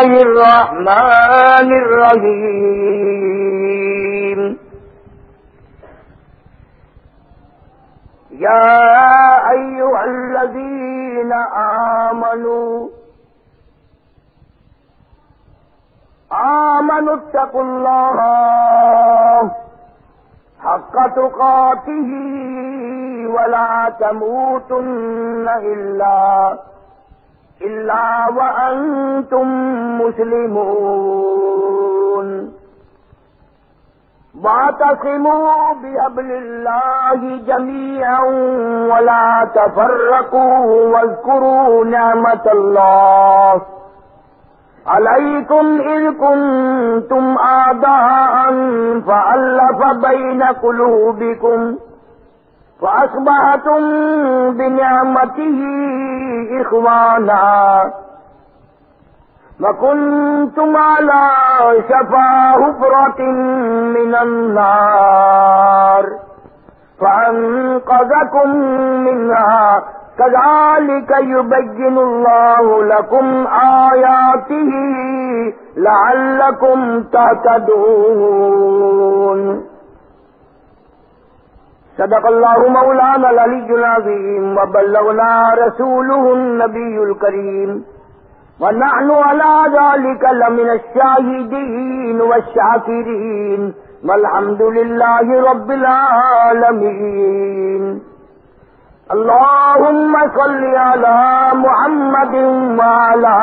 الله الرحمن الرحيم. يا أيها الذين آمنوا آمنوا اتقوا الله حق تقاته ولا تموتن إلا إلا وأنتم مسلمون واعتصموا بحبل الله جميعا ولا تفرقوا واذكروا نعمة الله عليكم إذ كنتم أعداء فألف بين قلوبكم فأصبحتم بنعمته إخوانا وكنتم على شفا هفرة من النار فأنقذكم منها. كذلك يبين الله لكم آياته لعلكم تهتدون. صدق الله مولانا العلي العظيم وبلغنا رسوله النبي الكريم. ونحن على ذلك لمن الشاهدين والشاكرين. والحمد لله رب العالمين. اللهم صل على محمد وعلى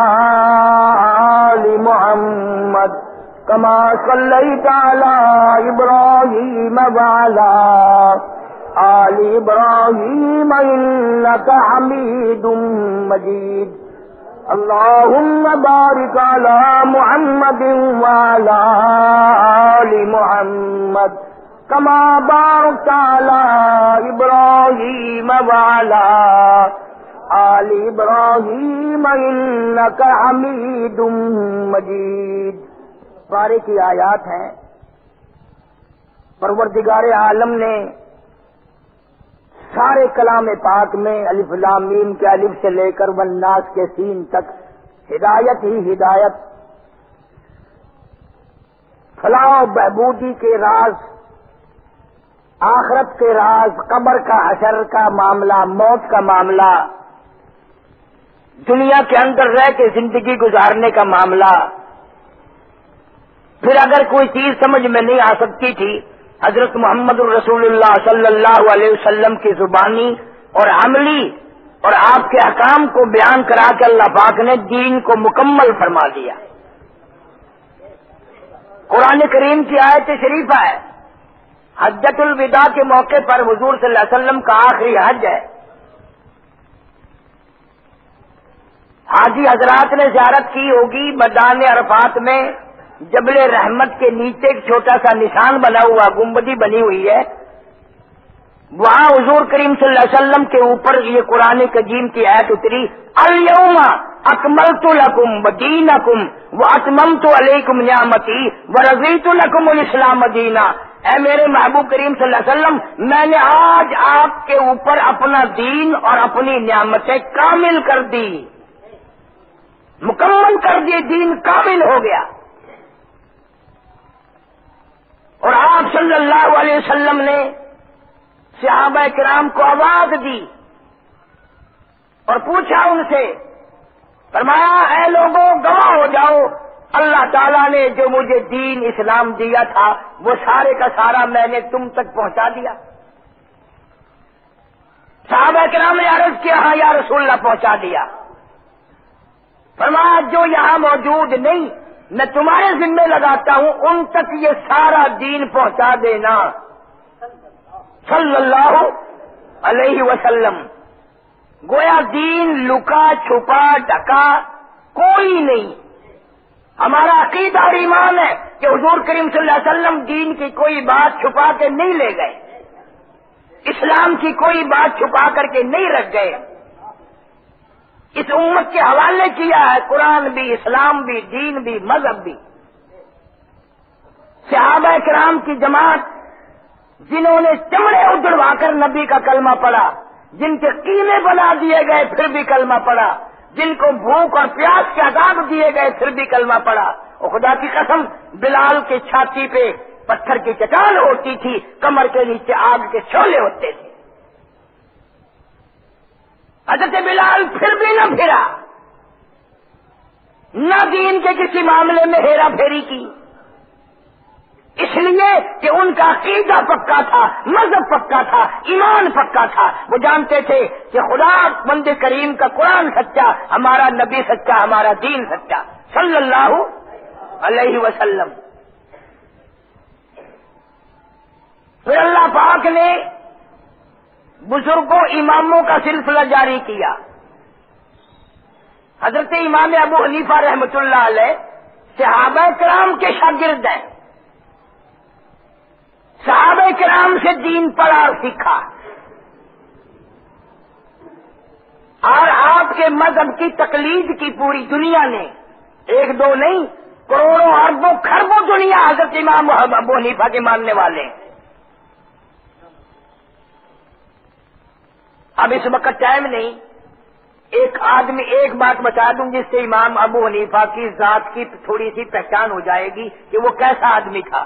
آل محمد. كما صليت على إبراهيم وعلى آل إبراهيم إنك حميد مجيد. اللهم بارك على محمد وعلى آل محمد. كما باركت على إبراهيم وعلى آل إبراهيم إنك حميد مجيد. پارے کی آیات ہیں. پروردگار عالم نے سارے کلام پاک میں الف لامین کے الف سے لے کر وناس کے سین تک ہدایت ہی ہدایت۔ فلاح بہبودی کے راز، آخرت کے راز، قبر کا حشر کا معاملہ، موت کا معاملہ، دنیا کے اندر رہ کے زندگی گزارنے کا معاملہ۔ پھر اگر کوئی چیز سمجھ میں نہیں آ سکتی تھی حضرت محمد الرسول اللہ صلی اللہ علیہ وسلم کی زبانی اور عملی اور آپ کے حکام کو بیان کرا کے اللہ پاک نے دین کو مکمل فرما دیا۔ قرآن کریم کی آیت شریفہ ہے۔ حجت الوداع کے موقع پر حضور صلی اللہ علیہ وسلم کا آخری حج ہے۔ حاجی حضرات نے زیارت کی ہوگی بدان عرفات میں۔ جبل رحمت کے نیچے ایک چھوٹا سا نشان بنا ہوا گمبدی بنی ہوئی ہے۔ وہاں حضور کریم صلی اللہ علیہ وسلم کے اوپر یہ قرآن کجیم کی عید اتری الما اکمل تو لکم بدین اکم وہ اکمم تو علیکم نعمتی و رضی تو لکم الاسلام دینا۔ اے میرے محبوب کریم صلی اللہ علیہ وسلم، میں نے آج آپ کے اوپر اپنا دین اور اپنی نعمتیں کامل کر دی۔ مکمل کر دی، دین کامل ہو گیا۔ اور آپ صلی اللہ علیہ وسلم نے صحابہ کرام کو آواز دی اور پوچھا ان سے، فرمایا، اے لوگوں، گواہ ہو جاؤ۔ اللہ تعالیٰ نے جو مجھے دین اسلام دیا تھا، وہ سارے کا سارا میں نے تم تک پہنچا دیا۔ صحابہ کرام نے عرض کیا ہاں یا رسول اللہ، پہنچا دیا۔ فرمایا، جو یہاں موجود نہیں میں تمہارے ذمے لگاتا ہوں ان تک یہ سارا دین پہنچا دینا۔ صلی اللہ علیہ وسلم۔ گویا دین لکا چھپا ڈکا کوئی نہیں۔ ہمارا عقیدہ اور ایمان ہے کہ حضور کریم صلی اللہ علیہ وسلم دین کی کوئی بات چھپا کے نہیں لے گئے۔ اسلام کی کوئی بات چھپا کر کے نہیں رکھ گئے۔ اس امت کے حوالے کیا ہے؟ قرآن بھی، اسلام بھی، دین بھی، مذہب بھی۔ صحابہ کرام کی جماعت جنہوں نے چمڑے اجڑوا کر نبی کا کلمہ پڑا جن کے قیمے بنا دیے گئے پھر بھی کلمہ پڑا جن کو بھوک اور پیاس کے عذاب دیے گئے پھر بھی کلمہ پڑا اور خدا کی قسم، بلال کے چھاتی پہ پتھر کی چٹان ہوتی تھی، کمر کے نیچے آگ کے شولے ہوتے تھے۔ حضرت بلال پھر بھی نہ پھرا۔ نہ دین کے کسی معاملے میں ہیرا پھیری کی۔ اس لیے کہ ان کا عقیدہ پکا تھا، مذہب پکا تھا، ایمان پکا تھا۔ وہ جانتے تھے کہ خدا مند کریم کا قرآن سچا، ہمارا نبی سچا، ہمارا دین سچا۔ صلی اللہ علیہ وسلم۔ پھر اللہ پاک نے بزرگوں، اماموں کا سلسلہ جاری کیا۔ حضرت امام ابو حنیفہ رحمۃ اللہ علیہ صحابہ کرام کے شاگرد ہیں۔ صحابہ کرام سے دین پڑھا اور سیکھا اور آپ کے مذہب کی تقلید کی پوری دنیا نے، ایک دو نہیں، کروڑوں، اربوں خربوں دنیا حضرت امام ابو حنیفہ کے ماننے والے۔ ہیں اب اس وقت ٹائم نہیں۔ ایک آدمی ایک بات بتا دوں جس سے امام ابو حنیفہ کی ذات کی تھوڑی سی پہچان ہو جائے گی کہ وہ کیسا آدمی تھا۔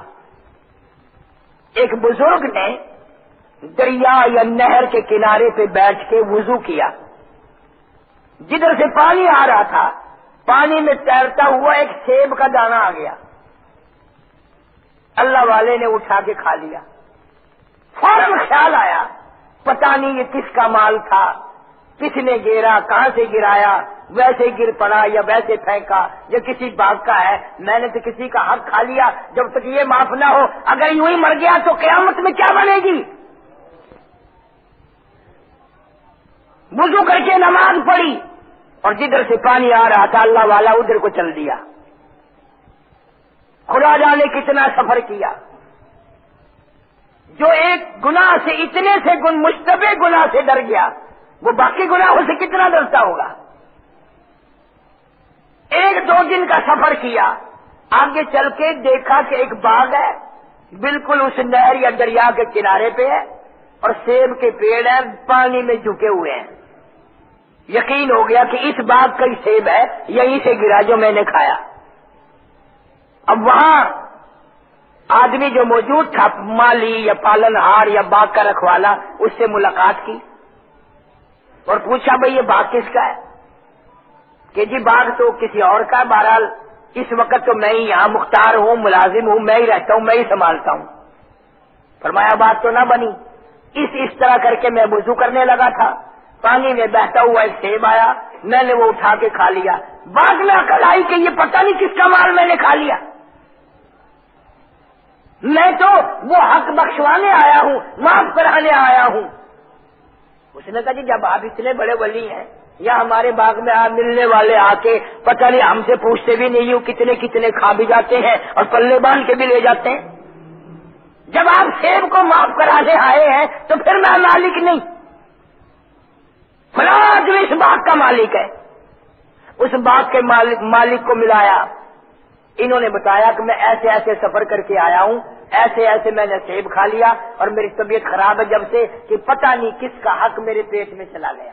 ایک بزرگ نے دریا یا نہر کے کنارے پہ بیٹھ کے وضو کیا۔ جدھر سے پانی آ رہا تھا، پانی میں تیرتا ہوا ایک سیب کا دانا آ گیا۔ اللہ والے نے اٹھا کے کھا لیا۔ فوراً خیال آیا پتا نہیں یہ کس کا مال تھا، کس نے گرا کہاں سے گرایا، ویسے گر پڑا یا ویسے پھینکا یا کسی باغ کا ہے۔ میں نے تو کسی کا حق کھا لیا۔ جب تک یہ معاف نہ ہو، اگر یوں ہی مر گیا تو قیامت میں کیا بنے گی؟ وضو کر کے نماز پڑھی اور جدھر سے پانی آ رہا تھا، اللہ والا ادھر کو چل دیا۔ خدا جانے کتنا سفر کیا۔ جو ایک گنا سے اتنے سے گن مشتبہ گنا سے ڈر گیا، وہ باقی گناہوں سے کتنا ڈرتا ہوگا؟ ایک دو دن کا سفر کیا، آگے چل کے دیکھا کہ ایک باغ ہے، بالکل اس نہر یا دریا کے کنارے پہ ہے، اور سیب کے پیڑ ہیں، پانی میں جھکے ہوئے ہیں۔ یقین ہو گیا کہ اس باغ کا ہی سیب ہے، یہیں سے گرا جو میں نے کھایا۔ اب وہاں آدمی جو موجود تھا، مالی یا پالن ہار یا باغ کا رکھوالا اس سے ملاقات کی اور پوچھا بھائی، یہ باغ کس کا ہے؟ کہ جی باغ تو کسی اور کا بہرحال، اس وقت تو میں ہی یہاں مختار ہوں، ملازم ہوں، میں ہی رہتا ہوں، میں ہی سنبھالتا ہوں۔ فرمایا، بات تو نہ بنی۔ اس اس طرح کر کے میں وضو کرنے لگا تھا۔ پانی میں بہتا ہوا ایک سیب آیا، میں نے وہ اٹھا کے کھا لیا۔ بعد میں عقل آئی کہ یہ پتہ نہیں کس کا مال میں نے کھا لیا۔ میں تو وہ حق بخشوانے آیا ہوں، معاف کرانے آیا ہوں۔ اس نے کہا جی جب آپ اتنے بڑے ولی ہیں یا ہمارے باغ میں آپ ملنے والے آ کے پتہ نہیں ہم سے پوچھتے بھی نہیں ہوں کتنے کتنے کھا بھی جاتے ہیں اور پلے باندھ کے بھی لے جاتے ہیں۔ جب آپ سیب کو معاف کرانے آئے ہیں تو پھر میں مالک نہیں۔ فلاں جو اس باغ کا مالک ہے۔ اس باغ کے مالک کو ملایا۔ انہوں نے بتایا کہ میں ایسے ایسے سفر کر کے آیا ہوں، ایسے ایسے میں نے سیب کھا لیا اور میری طبیعت خراب ہے جب سے کہ پتہ نہیں کس کا حق میرے پیٹ میں چلا گیا۔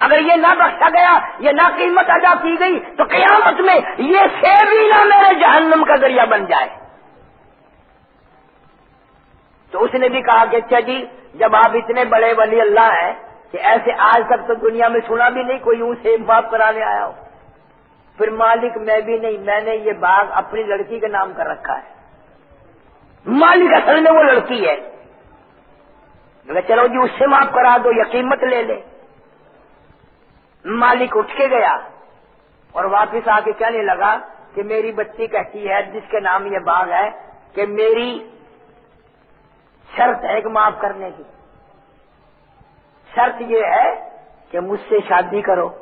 اگر یہ نہ بخشا گیا، یہ نہ قیمت ادا کی گئی، تو قیامت میں یہ سیب ہی نہ میرے جہنم کا ذریعہ بن جائے۔ تو اس نے بھی کہا کہ اچھا جی جب آپ اتنے بڑے ولی اللہ ہیں کہ ایسے آج تک تو دنیا میں سنا بھی نہیں، کوئی یوں سیب باپ کرانے آیا ہو۔ پھر مالک میں بھی نہیں، میں نے یہ باغ اپنی لڑکی کے نام کر رکھا ہے۔ مالک اصل میں وہ لڑکی ہے۔ چلو جی اس سے معاف کرا دو یا قیمت لے لے۔ مالک اٹھ کے گیا اور واپس آ کے کہنے لگا کہ میری بچی کہتی ہے، جس کے نام یہ باغ ہے، کہ میری شرط ہے ایک معاف کرنے کی۔ شرط یہ ہے کہ مجھ سے شادی کرو۔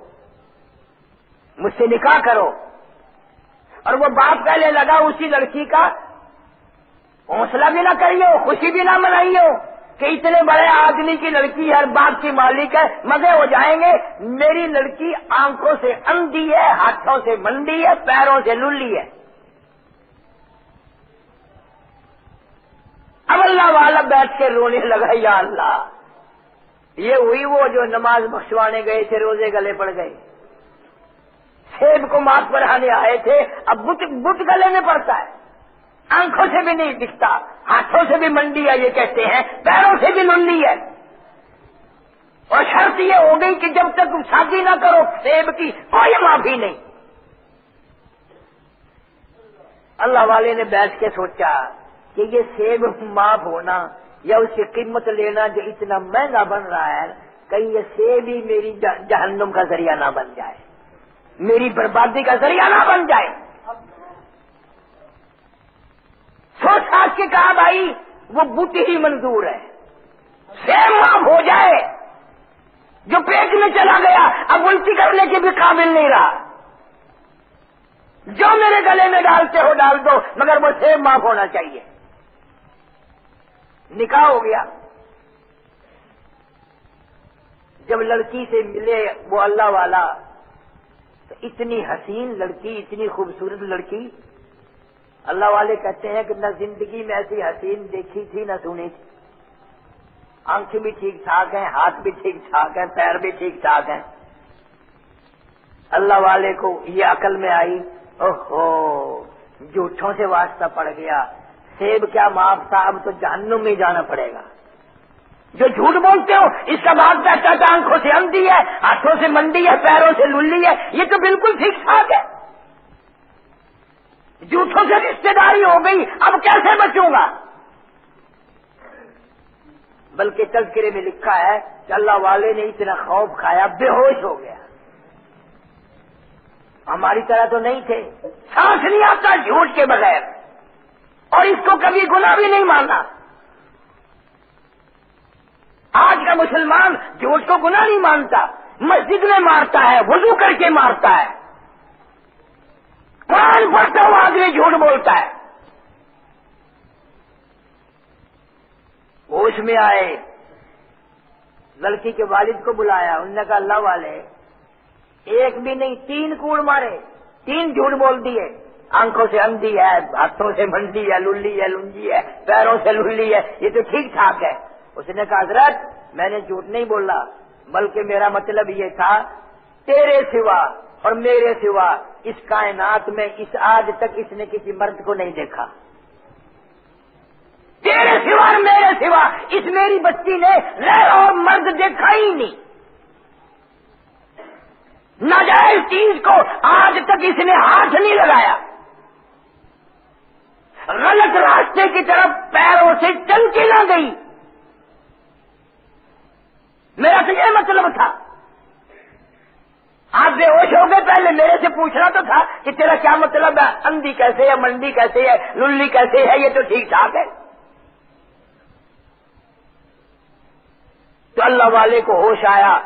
مجھ سے نکاح کرو۔ اور وہ باپ پہلے لگا، اسی لڑکی کا حوصلہ بھی نہ کریے خوشی بھی نہ منائیے کہ اتنے بڑے آدمی کی لڑکی ہر باپ کی مالک ہے، مزے ہو جائیں گے۔ میری لڑکی آنکھوں سے اندھی ہے، ہاتھوں سے منڈی ہے، پیروں سے للی ہے۔ اب اللہ والا بیٹھ کے رونے لگا، یا اللہ، یہ ہوئی وہ جو نماز بخشوانے گئے تھے، روزے گلے پڑ گئے۔ سیب کو مات بڑھانے آئے تھے، اب بت بت گلے میں پڑتا ہے۔ آنکھوں سے بھی نہیں دکھتا، ہاتھوں سے بھی منڈی ہے یہ کہتے ہیں، پیروں سے بھی لنڈی ہے۔ اور شرط یہ ہو گئی کہ جب تک تم شادی نہ کرو، سیب کی کوئی معافی نہیں۔ اللہ والے نے بیٹھ کے سوچا کہ یہ سیب معاف ہونا یا اس کی قیمت لینا جو اتنا مہنگا بن رہا ہے، کہیں یہ سیب ہی میری جہنم کا ذریعہ نہ بن جائے۔ میری بربادی کا ذریعہ نہ بن جائے۔ سوچ ساچ کے کہا بھائی، وہ بت ہی منظور ہے۔ سیم معاف ہو جائے۔ جو پیٹ میں چلا گیا، اب الٹی کرنے کے بھی قابل نہیں رہا۔ جو میرے گلے میں ڈالتے ہو ڈال دو، مگر وہ سیم معاف ہونا چاہیے۔ نکاح ہو گیا۔ جب لڑکی سے ملے وہ اللہ والا تو اتنی حسین لڑکی، اتنی خوبصورت لڑکی۔ اللہ والے کہتے ہیں کہ نہ زندگی میں ایسی حسین دیکھی تھی، نہ سنی تھی۔ آنکھیں بھی ٹھیک ٹھاک ہیں، ہاتھ بھی ٹھیک ٹھاک ہیں، پیر بھی ٹھیک ٹھاک ہیں۔ اللہ والے کو یہ عقل میں آئی، اوہو، جھوٹوں سے واسطہ پڑ گیا۔ سیب کیا معاف تھا؟ اب تو جہنم میں جانا پڑے گا۔ جو جھوٹ بولتے ہو، اس کا بات کہتا تھا آنکھوں سے اندھی ہے، ہاتھوں سے منڈی ہے، پیروں سے للی ہے، یہ تو بالکل ٹھیک ٹھاک ہے۔ جھوٹوں سے رشتے داری ہو گئی، اب کیسے بچوں گا؟ بلکہ تذکرے میں لکھا ہے کہ اللہ والے نے اتنا خوف کھایا، بے ہوش ہو گیا۔ ہماری طرح تو نہیں تھے۔ سانس نہیں آتا جھوٹ کے بغیر۔ اور اس کو کبھی گنا بھی نہیں ماننا۔ آج کا مسلمان جھوٹ کو گنا نہیں مانتا، مسجد میں مارتا ہے، وضو کر کے مارتا ہے۔ قرآن پڑھتا ہوا آدمی جھوٹ بولتا ہے۔ ہوش میں آئے۔ لڑکی کے والد کو بلایا ان نے کہا، اللہ والے، ایک بھی نہیں، تین کوڑ مارے، تین جھوٹ بول دیے۔ آنکھوں سے اندھی ہے، ہاتھوں سے منڈی ہے، للی ہے لنجی ہے، پیروں سے للی ہے، یہ تو ٹھیک ٹھاک ہے۔ اس نے کہا، حضرت، میں نے جھوٹ نہیں بولا بلکہ میرا مطلب یہ تھا، تیرے سوا اور میرے سوا اس کائنات میں اس آج تک اس نے کسی مرد کو نہیں دیکھا۔ تیرے سوا اور میرے سوا اس میری بچی نے اور مرد دیکھا ہی نہیں۔ ناجائز چیز کو آج تک اس نے ہاتھ نہیں لگایا۔ غلط راستے کی طرف پیروں سے چل کے نہ گئی۔ میرا تو یہ مطلب تھا۔ آپ بے ہوش ہو گئے پہلے میرے سے پوچھنا تو تھا کہ تیرا کیا مطلب ہے؟ اندھی کیسے ہے، منڈی کیسے ہے، للی کیسے ہے، یہ تو ٹھیک ٹھاک ہے۔ تو اللہ والے کو ہوش آیا۔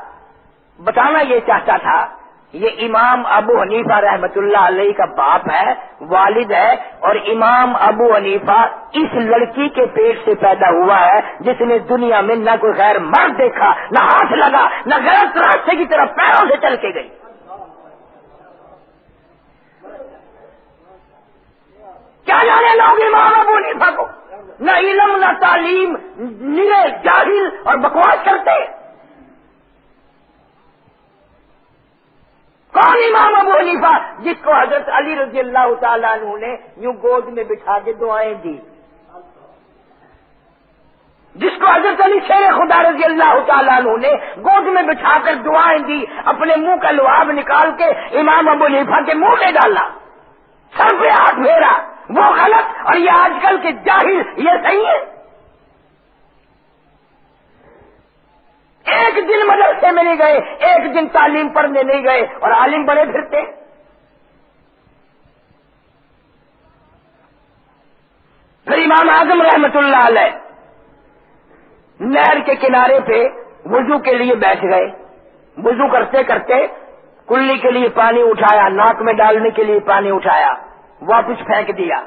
بتانا یہ چاہتا تھا یہ امام ابو حنیفہ رحمت اللہ علیہ کا باپ ہے، والد ہے اور امام ابو حنیفہ اس لڑکی کے پیٹ سے پیدا ہوا ہے جس نے دنیا میں نہ کوئی غیر مرد دیکھا، نہ ہاتھ لگا، نہ غلط راستے کی طرف پیروں سے چل کے گئی۔ کیا جانے لوگ امام ابو حنیفہ کو؟ نہ علم، نہ تعلیم نیلے جاہل اور بکواس کرتے۔ کون امام ابو حنیفہ؟ جس کو حضرت علی رضی اللہ تعالیٰ عنہ نے یوں گود میں بٹھا کے دعائیں دی۔ جس کو حضرت علی شیر خدا رضی اللہ تعالیٰ عنہ نے گود میں بٹھا کر دعائیں دی، اپنے منہ کا لواب نکال کے امام ابو حنیفہ کے منہ میں ڈالا۔ سر پہ ہاتھ پھیرا۔ وہ غلط اور یہ آج کل کے جاہل یہ صحیح ہے ایک دن مدرسے میں نہیں گئے، ایک دن تعلیم پڑھنے نہیں گئے اور عالم بڑے پھرتے۔ پھر امام اعظم رحمت اللہ علیہ نہر کے کنارے پہ وضو کے لیے بیٹھ گئے۔ وضو کرتے کرتے کلی کے لیے پانی اٹھایا، ناک میں ڈالنے کے لیے پانی اٹھایا، واپس پھینک دیا۔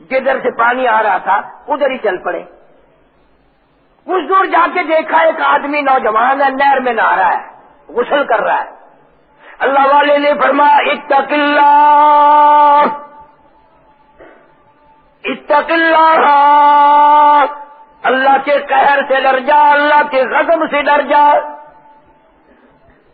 جدھر سے پانی آ رہا تھا، ادھر ہی چل پڑے۔ کچھ دور جا کے دیکھا ایک آدمی نوجوان ہے، نہر میں نہ رہا ہے، غسل کر رہا ہے۔ اللہ والے نے فرما اتق اللہ۔ اتق اللہ۔ اللہ کے قہر سے ڈر جا، اللہ کے غضب سے ڈر جا۔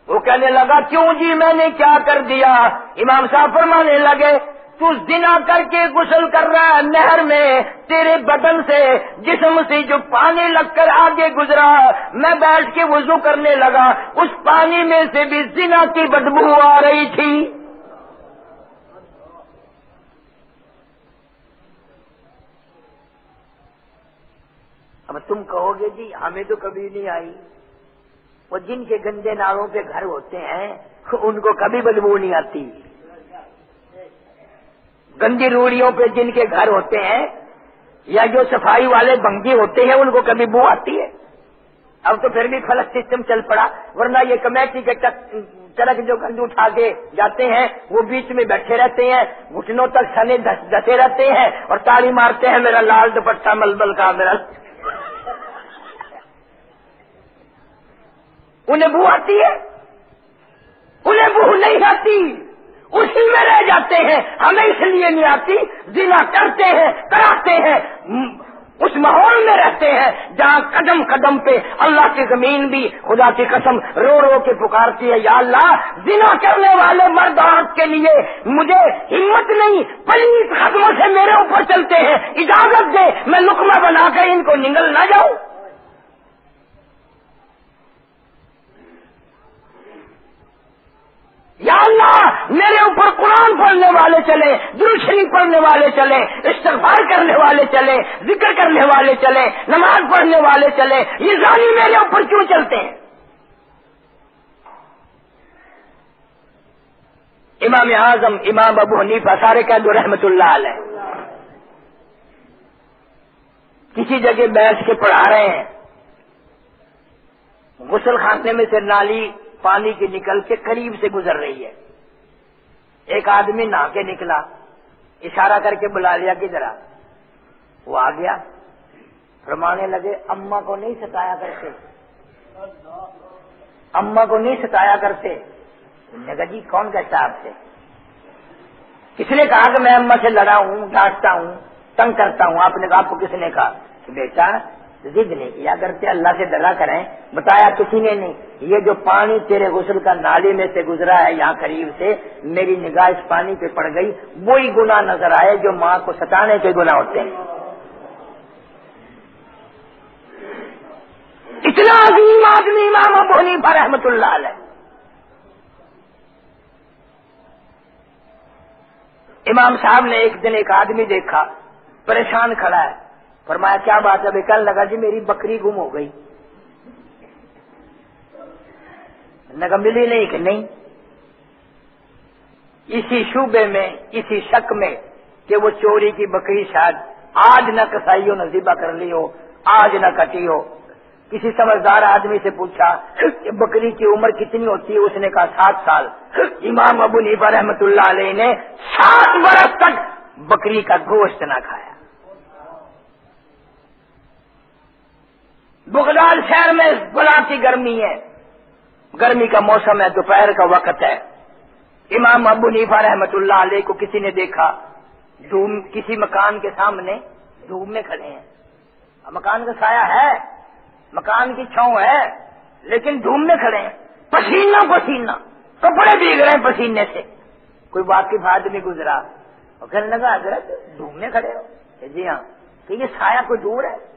وہ کہنے لگا، کیوں جی میں نے کیا کر دیا؟ امام صاحب فرمانے لگے تو زنا کر کے غسل کر رہا ہے نہر میں، تیرے بدن سے، جسم سے جو پانی لگ کر آگے گزرا، میں بیٹھ کے وضو کرنے لگا، اس پانی میں سے بھی زنا کی بدبو آ رہی تھی۔ اب تم کہو گے جی ہمیں تو کبھی نہیں آئی۔ وہ جن کے گندے نالوں پہ گھر ہوتے ہیں، ان کو کبھی بدبو نہیں آتی۔ گندی روڑیوں پہ جن کے گھر ہوتے ہیں یا جو صفائی والے بنگی ہوتے ہیں، ان کو کبھی بو آتی ہے۔ اب تو پھر بھی فلک سسٹم چل پڑا، ورنہ یہ کمیٹی کے چرک جو گند اٹھا کے جاتے ہیں، وہ بیچ میں بیٹھے رہتے ہیں، گھٹنوں تک سنے دسے رہتے ہیں اور تاڑی مارتے ہیں، میرا لال دوپٹہ ملبل کا میرا انہیں بو آتی ہے؟ انہیں بو نہیں آتی۔ اسی میں رہ جاتے ہیں۔ ہمیں اس لیے نہیں آتی ضلع کرتے ہیں، کراتے ہیں۔ اس ماحول میں رہتے ہیں جہاں قدم قدم پہ اللہ کی زمین بھی خدا کی قسم رو رو کے پکارتی ہے۔ یا اللہ ضلع کرنے والے مرد عورت کے لیے مجھے ہمت نہیں۔ پلیت قدموں سے میرے اوپر چلتے ہیں۔ اجازت دے، میں لکما بنا کر ان کو نگل نہ جاؤں۔ یا اللہ، میرے اوپر قرآن پڑھنے والے چلے دلشنی پڑھنے والے چلے، استغفار کرنے والے چلے، ذکر کرنے والے چلے، نماز پڑھنے والے چلے، یہ ظالم میرے اوپر کیوں چلتے ہیں؟ امام اعظم، امام ابو حنیفہ سارے کا دو رحمت اللہ علیہ۔ کسی جگہ بیٹھ کے پڑھا رہے ہیں۔ غسل خانے میں سے نالی پانی کی نکل کے قریب سے گزر رہی ہے۔ ایک آدمی نہا کے نکلا، اشارہ کر کے بلا لیا کہ ذرا۔ وہ آ گیا۔ فرمانے لگے اما کو نہیں ستایا کرتے۔ اما کو نہیں ستایا کرتے۔ نگا جی کون کہتا آپ سے کس نے کہا کہ میں اما سے لڑا ہوں، ڈانٹتا ہوں، تنگ کرتا ہوں؟ آپ نے کہا، آپ کو کس نے کہا؟ کہ بیٹا ضد نہیں کیا کرتے اللہ سے ڈرا کریں، بتایا کسی نے نہیں، یہ جو پانی تیرے غسل کا نالی میں سے گزرا ہے یہاں قریب سے، میری نگاہ اس پانی پہ پڑ گئی، وہی گنا نظر آئے جو ماں کو ستانے کے گنا ہوتے ہیں۔ اتنا عظیم آدمی امام ابو حنیفہ رحمت اللہ علیہ۔ امام صاحب نے ایک دن ایک آدمی دیکھا، پریشان کھڑا ہے۔ فرمایا، کیا بات ہے؟ کل لگا جی میری بکری گم ہو گئی۔ نگا ملی نہیں کہ نہیں۔ اسی شوبے میں، اسی شک میں کہ وہ چوری کی بکری شاید آج نہ کسائی ہو، نہ ذبح کر لی ہو، آج نہ کٹی ہو۔ کسی سمجھدار آدمی سے پوچھا، کہ بکری کی عمر کتنی ہوتی ہے؟ اس نے کہا، سات سال۔ امام ابو نیبا رحمت اللہ علیہ نے سات برس تک بکری کا گوشت نہ کھایا۔ بغداد شہر میں گلاب کی گرمی ہے۔ گرمی کا موسم ہے، دوپہر کا وقت ہے۔ امام ابو نیفا رحمت اللہ علیہ کو کسی نے دیکھا، دھوم، کسی مکان کے سامنے دھوم میں کھڑے ہیں۔ مکان کا سایہ ہے، مکان کی چھاؤں ہے، لیکن دھوم میں کھڑے ہیں۔ پسینہ پسینہ۔ کپڑے بھیگ رہے ہیں پسینے سے۔ کوئی واقف آدمی گزرا اور کہنے لگا، حضرت دھوم میں کھڑے ہو۔ جی ہاں کہ یہ سایہ کوئی دور ہے۔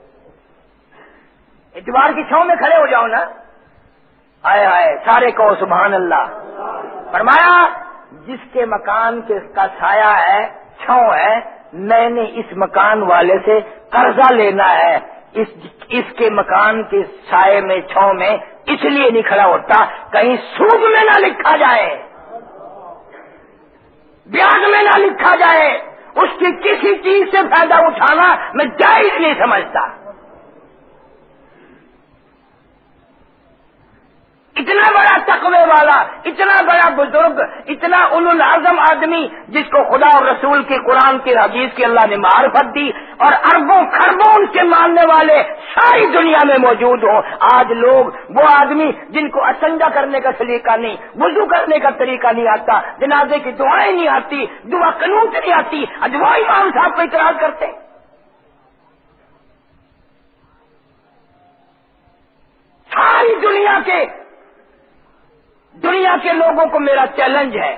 اتوار کی چھاؤں میں کھڑے ہو جاؤ نا۔ آئے آئے، سارے کو سبحان اللہ۔ فرمایا، جس کے مکان کے کا سایہ ہے، چھاؤں ہے، میں نے اس مکان والے سے قرضہ لینا ہے۔ اس اس کے مکان کے سائے میں، چھاؤں میں اس لیے نہیں کھڑا ہوتا، کہیں سود میں نہ لکھا جائے۔ بیاج میں نہ لکھا جائے۔ اس کی کسی چیز سے فائدہ اٹھانا میں جائز نہیں سمجھتا۔ اتنا بڑا تقوی والا، اتنا بڑا بزرگ، اتنا ان العظم آدمی جس کو خدا اور رسول کی قرآن کی حدیث کی اللہ نے معرفت دی اور اربوں خربوں ان کے ماننے والے ساری دنیا میں موجود ہوں۔ آج لوگ وہ آدمی جن کو اسنجا کرنے کا طریقہ نہیں، وضو کرنے کا طریقہ نہیں آتا، جنازے کی دعائیں نہیں آتی، دعا قانون سے نہیں آتی، آج وہ امام صاحب کو اعتراض کرتے ساری دنیا کے دنیا کے لوگوں کو میرا چیلنج ہے۔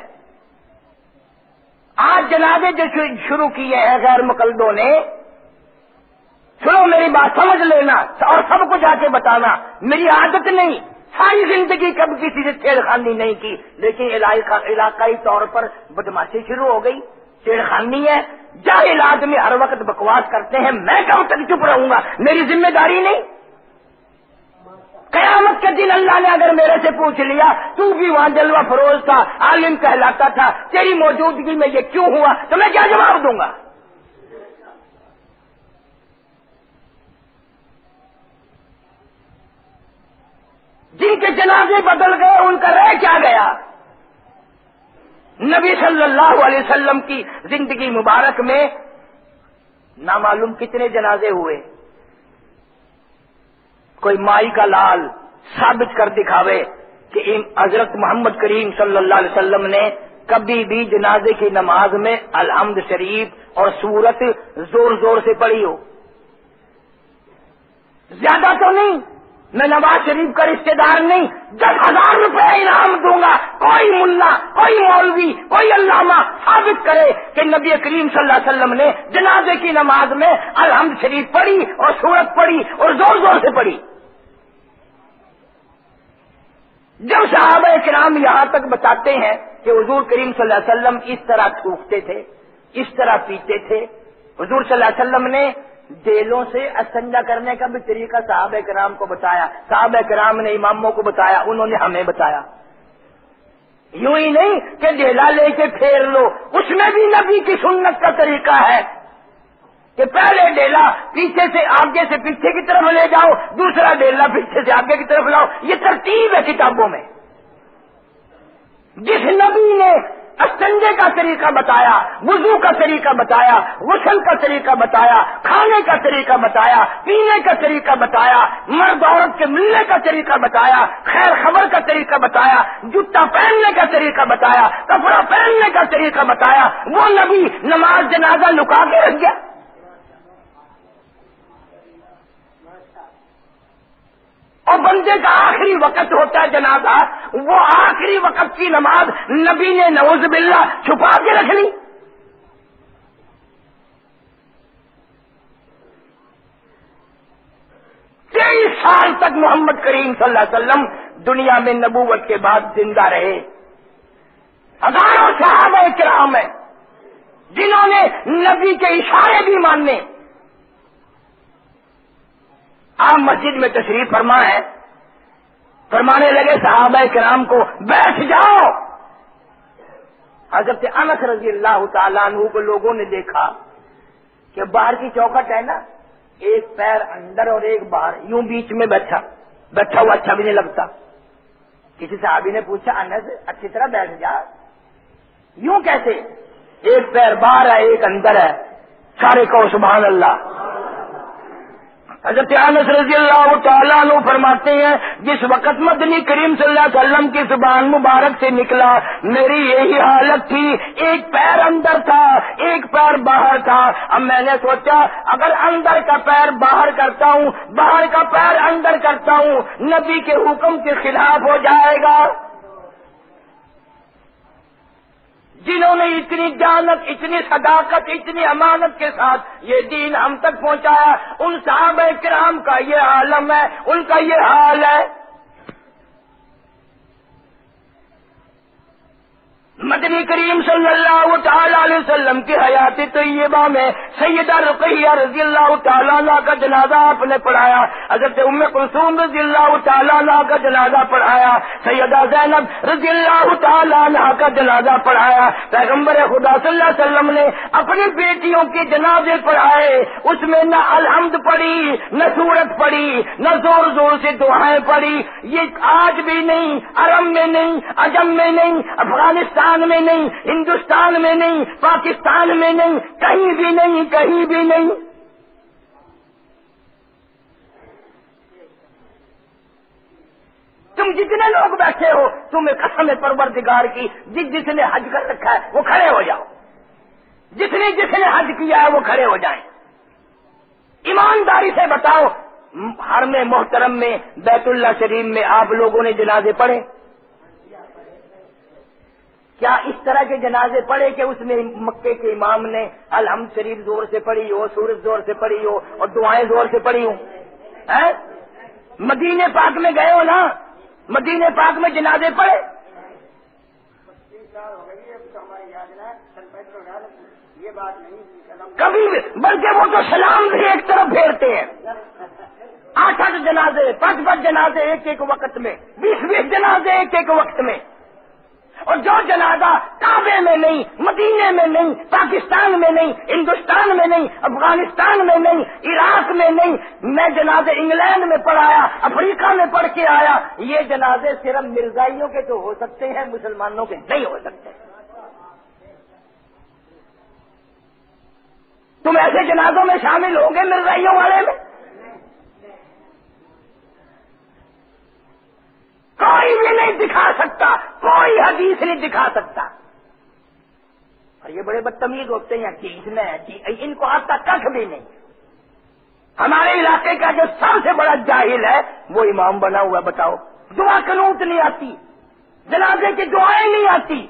آج جنازے جو شروع کیے ہیں غیر مقلدوں نے، سنو میری بات، سمجھ لینا اور سب کو جا کے بتانا۔ میری عادت نہیں، ساری زندگی کب کسی سے چھیڑخانی نہیں کی، لیکن علاقائی طور پر بدماشی شروع ہو گئی چھیڑخانی ہے۔ جاہل آدمی ہر وقت بکواس کرتے ہیں، میں کب تک چپ رہوں گا؟ میری ذمہ داری نہیں۔ قیامت کے دن اللہ نے اگر میرے سے پوچھ لیا، تو بھی وہاں جلوہ فروز تھا، عالم کہلاتا تھا، تیری موجودگی میں یہ کیوں ہوا؟ تو میں کیا جواب دوں گا؟ جن کے جنازے بدل گئے، ان کا رہ کیا گیا؟ نبی صلی اللہ علیہ وسلم کی زندگی مبارک میں نامعلوم کتنے جنازے ہوئے؟ کوئی مائی کا لال ثابت کر دکھاوے کہ حضرت محمد کریم صلی اللہ علیہ وسلم نے کبھی بھی جنازے کی نماز میں الحمد شریف اور سورت زور زور سے پڑھی ہو۔ زیادہ تو نہیں، میں نواز شریف کا رشتے دار نہیں، دس ہزار روپے انعام دوں گا۔ کوئی ملا، کوئی مولوی، کوئی علامہ ثابت کرے کہ نبی کریم صلی اللہ علیہ وسلم نے جنازے کی نماز میں الحمد شریف پڑھی اور سورت پڑھی اور زور زور سے پڑھی۔ جب صحابہ کرام یہاں تک بتاتے ہیں کہ حضور کریم صلی اللہ علیہ وسلم اس طرح تھوکتے تھے، اس طرح پیتے تھے، حضور صلی اللہ علیہ وسلم نے دلوں سے استنجا کرنے کا بھی طریقہ صحابہ کرام کو بتایا، صحابہ کرام نے اماموں کو بتایا، انہوں نے ہمیں بتایا۔ یوں ہی نہیں کہ ڈیلا لے کے پھیر لو، اس میں بھی نبی کی سنت کا طریقہ ہے۔ کہ پہلے ڈیلا پیچھے سے آگے سے پیچھے کی طرف لے جاؤ، دوسرا ڈیلا پیچھے سے آگے کی طرف لاؤ۔ یہ ترتیب ہے کتابوں میں۔ جس نبی نے استنجے کا طریقہ بتایا، وضو کا طریقہ بتایا، غسل کا طریقہ بتایا، کھانے کا طریقہ بتایا، پینے کا طریقہ بتایا، مرد عورت کے ملنے کا طریقہ بتایا، خیر خبر کا طریقہ بتایا، جوتا پہننے کا طریقہ بتایا، کپڑا پہننے کا طریقہ بتایا، وہ نبی نماز جنازہ لکا کے رکھ گیا۔ اور بندے کا آخری وقت ہوتا ہے جنازہ، وہ آخری وقت کی نماز نبی نے نوز باللہ چھپا کے رکھ لی تیئیس سال تک محمد کریم صلی اللہ علیہ وسلم دنیا میں نبوت کے بعد زندہ رہے۔ ہزاروں صحابہ کرام ہیں جنہوں نے نبی کے اشارے بھی ماننے۔ آپ مسجد میں تشریف فرما ہے فرمانے لگے صحابہ کرام کو، بیٹھ جاؤ۔ حضرت انس رضی اللہ تعالیٰ عنہ کو لوگوں نے دیکھا کہ باہر کی چوکٹ ہے نا، ایک پیر اندر اور ایک باہر، یوں بیچ میں بیٹھا بیٹھا ہوا اچھا بھی نہیں لگتا۔ کسی صحابی نے پوچھا، انس، اچھی طرح بیٹھ جا۔ یوں کیسے؟ ایک پیر باہر ہے، ایک اندر ہے۔ سارے کو سبحان اللہ۔ حضرت انس رضی اللہ تعالیٰ عنہ فرماتے ہیں، جس وقت مدنی کریم صلی اللہ علیہ وسلم کی زبان مبارک سے نکلا، میری یہی حالت تھی، ایک پیر اندر تھا، ایک پیر باہر تھا۔ اب میں نے سوچا، اگر اندر کا پیر باہر کرتا ہوں، باہر کا پیر اندر کرتا ہوں، نبی کے حکم کے خلاف ہو جائے گا۔ جنہوں نے اتنی جانت اتنی صداقت، اتنی امانت کے ساتھ یہ دین ہم تک پہنچایا، ان صحابہ کرام کا یہ عالم ہے، ان کا یہ حال ہے۔ مدنی کریم صلی اللہ تعالی علیہ وسلم کی حیات طیبہ میں سیدہ رقیہ رضی اللہ تعالیٰ کا جنازہ آپ نے پڑھایا، حضرت ام کلثوم رضی اللہ تعالیٰ کا جنازہ پڑھایا، سیدہ زینب رضی اللہ تعالیٰ کا جنازہ پڑھایا۔ پیغمبر خدا صلی اللہ علیہ وسلم نے اپنی بیٹیوں کے جنازے پڑھائے، اس میں نہ الحمد پڑھی، نہ سورت پڑھی، نہ زور زور سے دعائیں پڑھی۔ یہ آج بھی نہیں عرب میں نہیں، عجم میں نہیں، افغانستان میں نہیں، ہندوستان میں نہیں، پاکستان میں نہیں، کہیں بھی نہیں، کہیں بھی نہیں۔ تم جتنے لوگ بیٹھے ہو، تمہیں قسم پروردگار کی، جس جس نے حج کر رکھا ہے، وہ کھڑے ہو جاؤ۔ جس نے جس نے حج کیا ہے، وہ کھڑے ہو جائیں۔ ایمانداری سے بتاؤ، ہر میں محترم میں، بیت اللہ شریف میں آپ لوگوں نے جنازے پڑھے۔ کیا اس طرح کے جنازے پڑے کہ اس میں مکے کے امام نے الحمد شریف زور سے پڑھی ہو، سورج زور سے پڑھی ہو اور دعائیں زور سے پڑھی ہوں؟ مدینے پاک میں گئے ہو نا؟ مدینے پاک میں جنازے پڑے؟ کبھی بلکہ وہ تو سلام بھی ایک طرف پھیرتے ہیں۔ آٹھ آٹھ جنازے، پانچ پانچ جنازے ایک ایک وقت میں، بیس بیس جنازے ایک ایک وقت میں۔ اور جو جنازہ کعبے میں نہیں، مدینے میں نہیں، پاکستان میں نہیں، ہندوستان میں نہیں، افغانستان میں نہیں، عراق میں نہیں، میں جنازے انگلینڈ میں پڑھایا افریقہ میں پڑھ کے آیا، یہ جنازے صرف مرزائیوں کے تو ہو سکتے ہیں، مسلمانوں کے نہیں ہو سکتے۔ تم ایسے جنازوں میں شامل ہوں گے مرزائیوں والے میں؟ کوئی بھی نہیں دکھا سکتا، کوئی حدیث نہیں دکھا سکتا۔ اور یہ بڑے بدتمیز ہوتے ہیں حدیث میں ان کو آتا کھ بھی نہیں۔ ہمارے علاقے کا جو سب سے بڑا جاہل ہے، وہ امام بنا ہوا بتاؤ۔ دعا کنوت نہیں آتی۔ جنازے کی دعائیں نہیں آتی۔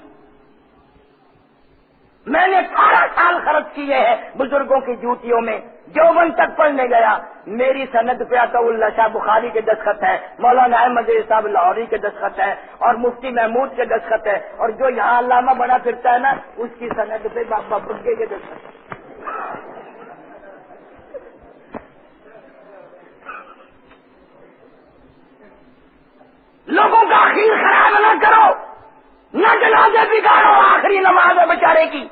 میں نے بارہ سال خرچ کیے ہیں بزرگوں کی جوتیوں میں۔ جوبن تک پڑھنے گیا۔ میری صنعت پہ آتا اللہ شاہ بخاری کے دستخط ہے، مولانا احمد صاحب لاہوری کے دستخط ہے، اور مفتی محمود کے دستخط ہے، اور جو یہاں علامہ بنا پھرتا ہے نا، اس کی صنعت پہ بابا بگے کے دستخط لوگوں کا آخر خراب نہ کرو، نہ جنازے بگاڑو، آخری نماز ہے بیچارے کی۔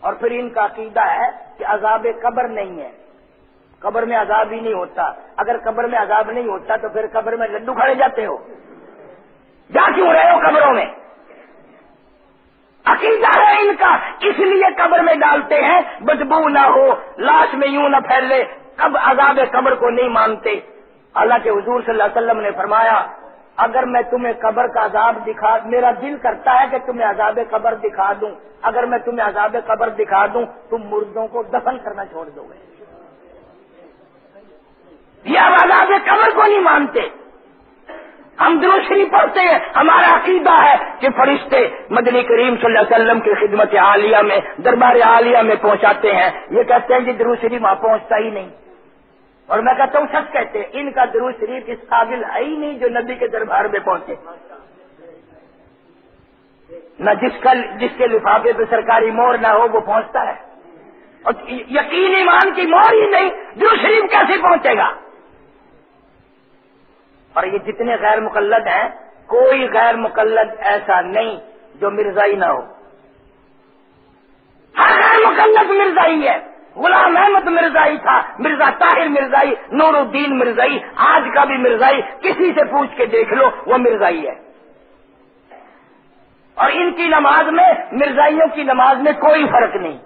اور پھر ان کا عقیدہ ہے کہ عذاب قبر نہیں ہے۔ قبر میں عذاب ہی نہیں ہوتا۔ اگر قبر میں عذاب نہیں ہوتا تو پھر قبر میں لڈو کھڑے جاتے ہو۔ جا کیوں رہے ہو قبروں میں؟ عقیدہ ہے ان کا۔ اس لیے قبر میں ڈالتے ہیں، بدبو نہ ہو، لاش میں یوں نہ پھیلے۔ کب عذاب قبر کو نہیں مانتے۔ اللہ کے حضور صلی اللہ علیہ وسلم نے فرمایا اگر میں تمہیں قبر کا عذاب دکھا میرا دل کرتا ہے کہ تمہیں عذاب قبر دکھا دوں۔ اگر میں تمہیں عذاب قبر دکھا دوں، تم مردوں کو دفن کرنا چھوڑ دو گے۔ یہ عذاب قبر کو نہیں مانتے۔ ہم دروشنی پڑھتے۔ ہیں ہمارا عقیدہ ہے کہ فرشتے مدنی کریم صلی اللہ علیہ وسلم کی خدمت عالیہ میں، دربار عالیہ میں پہنچاتے ہیں۔ یہ کہتے ہیں کہ دروشری وہاں پہنچتا ہی نہیں۔ اور میں کہتا ہوں سچ کہتے ہیں، ان کا درو شریف اس قابل ہے ہی نہیں جو نبی کے دربار میں پہنچے۔ نہ جس کا، جس کے لفافے پہ سرکاری مور نہ ہو، وہ پہنچتا ہے۔ اور یقین ایمان کی مور ہی نہیں درو شریف کیسے پہنچے گا؟ اور یہ جتنے غیر مقلد ہیں، کوئی غیر مقلد ایسا نہیں جو مرزائی نہ ہو۔ ہر غیر مقلد مرزائی ہے۔ غلام احمد مرزائی تھا، مرزا طاہر مرزائی، نور الدین مرزائی، آج کا بھی مرزائی، کسی سے پوچھ کے دیکھ لو، وہ مرزائی ہے۔ اور ان کی نماز میں، مرزائیوں کی نماز میں کوئی فرق نہیں۔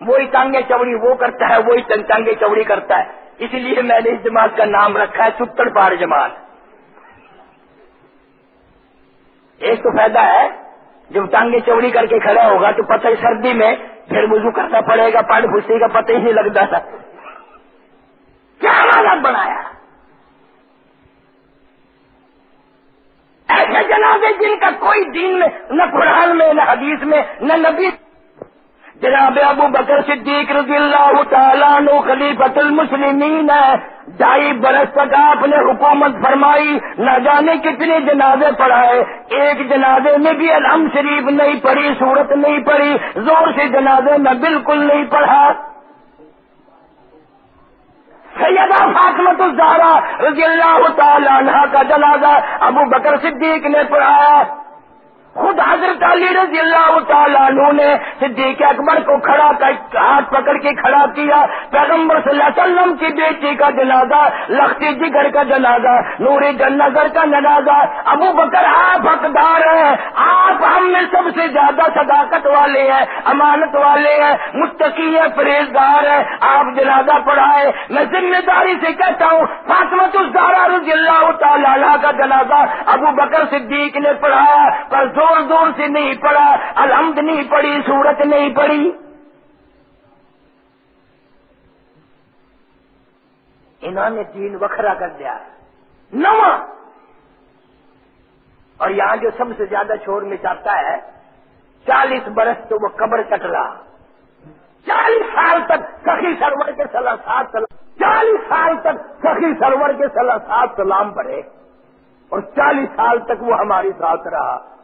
وہی ٹانگے چوڑی وہ کرتا ہے، وہی ٹانگے چوڑی کرتا ہے۔ اسی لیے میں نے اس جماعت کا نام رکھا ہے، چتر پار جماعت۔ ایک تو فائدہ ہے، جب ٹانگے چوڑی کر کے کھڑا ہوگا تو پتہ سردی میں پھر وضو کرنا پڑے گا پانی پھوسی کا پتہ ہی نہیں لگتا تھا۔ کیا حالت بنایا؟ ایسے جنازے جن کا کوئی دین میں، نہ قرآن میں، نہ حدیث میں، نہ نبی۔ جناب ابو بکر صدیق رضی اللہ تعالیٰ نو خلیفت المسلمین ڈھائی برس تک آپ نے حکومت فرمائی، نہ جانے کتنے جنازے پڑھائے۔ ایک جنازے میں بھی الحمد شریف نہیں پڑھی صورت نہیں پڑھی، زور سے جنازے میں بالکل نہیں پڑھا۔ سیدہ فاطمت الزارا رضی اللہ تعالیٰ عنہ کا جنازہ ابو بکر صدیق نے پڑھایا۔ خود حضرت علی رضی اللہ تعالیٰ عنہ نے صدیق اکبر کو کھڑا کر ہاتھ پکڑ کے کھڑا کیا۔ پیغمبر صلی اللہ علیہ وسلم کی بیٹی کا جنازہ، لختی جگر کا جنازہ نوری جن کا جنازہ۔ ابو بکر، آپ حقدار ہیں۔ آپ ہم میں سب سے زیادہ صداقت والے ہیں، امانت والے ہیں، متقی ہے پرہیزگار ہے آپ جنازہ پڑھائے۔ میں ذمہ داری سے کہتا ہوں فاطمت الزارا رضی اللہ تعالیٰ کا جنازہ ابو بکر صدیق نے پڑھایا۔ پر زور زور سے نہیں پڑا، الحمد نہیں پڑی، سورت نہیں پڑی۔ انہوں نے دین وکھرا کر دیا۔ نو اور یہاں جو سب سے زیادہ شور مچاتا ہے، چالیس برس تو وہ قبر کٹلا چالیس سال تک سخی سرور کے سلا سات سلام چالیس سال تک سخی سرور کے سلا سات سلام پڑے اور چالیس سال تک وہ ہمارے ساتھ رہا۔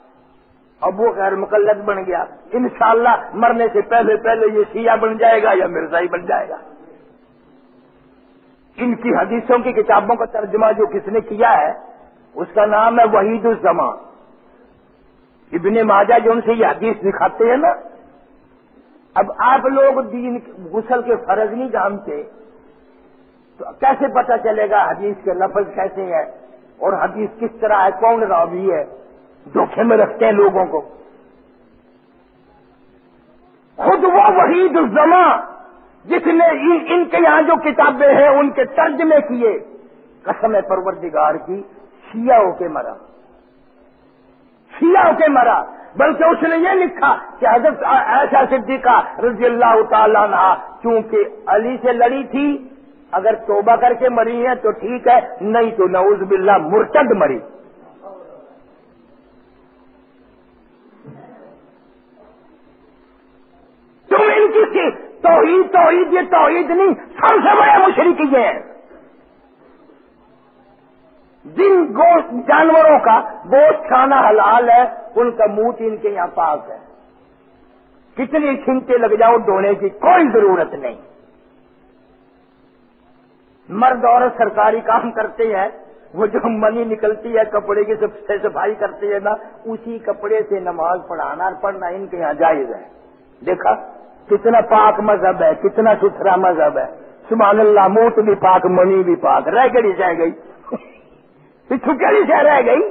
اب وہ غیر مقلد بن گیا۔ انشاءاللہ مرنے سے پہلے پہلے یہ سیاہ بن جائے گا یا مرزائی بن جائے گا۔ ان کی حدیثوں کی کتابوں کا ترجمہ جو کس نے کیا ہے، اس کا نام ہے وحید الزما ابن ماجہ جو ان سے یہ حدیث دکھاتے ہیں نا، اب آپ لوگ دین غسل کے فرض نہیں جانتے، تو کیسے پتا چلے گا حدیث کے لفظ کیسے ہیں اور حدیث کس طرح ہے، کون راوی ہے؟ دھوکھے میں رکھتے ہیں لوگوں کو۔ خود وہ وحید الزما جس نے ان کے یہاں جو کتابیں ہیں، ان کے ترجمے کیے، قسم پروردگار کی شیعہ ہو کے مرا۔ شیعہ ہو کے مرا۔ بلکہ اس نے یہ لکھا کہ حضرت ایسا صدیقہ رضی اللہ تعالیٰ نہ چونکہ علی سے لڑی تھی، اگر توبہ کر کے مری ہے تو ٹھیک ہے، نہیں تو نعوذ باللہ مرتد مری۔ تم ان کی۔ توحید توحید، یہ توحید نہیں، سب سے بڑے مشرق یہ ہیں۔ جن گوشت، جانوروں کا گوشت کھانا حلال ہے، ان کا منہ ان کے یہاں پاس ہے۔ کتنی چھنٹے لگ جاؤ دھونے کی، کوئی ضرورت نہیں۔ مرد عورت سرکاری کام کرتے ہیں، وہ جو منی نکلتی ہے، کپڑے کی سب سے صفائی کرتے ہیں نا، اسی کپڑے سے نماز پڑھانا اور پڑھنا ان کے یہاں جائز ہے۔ دیکھا؟ کتنا پاک مذہب ہے، کتنا ستھرا مذہب ہے۔ سبحان اللہ، موت بھی پاک، منی بھی پاک۔ رہ گئی جائے گئی؟ چھکڑی سے رہ گئی؟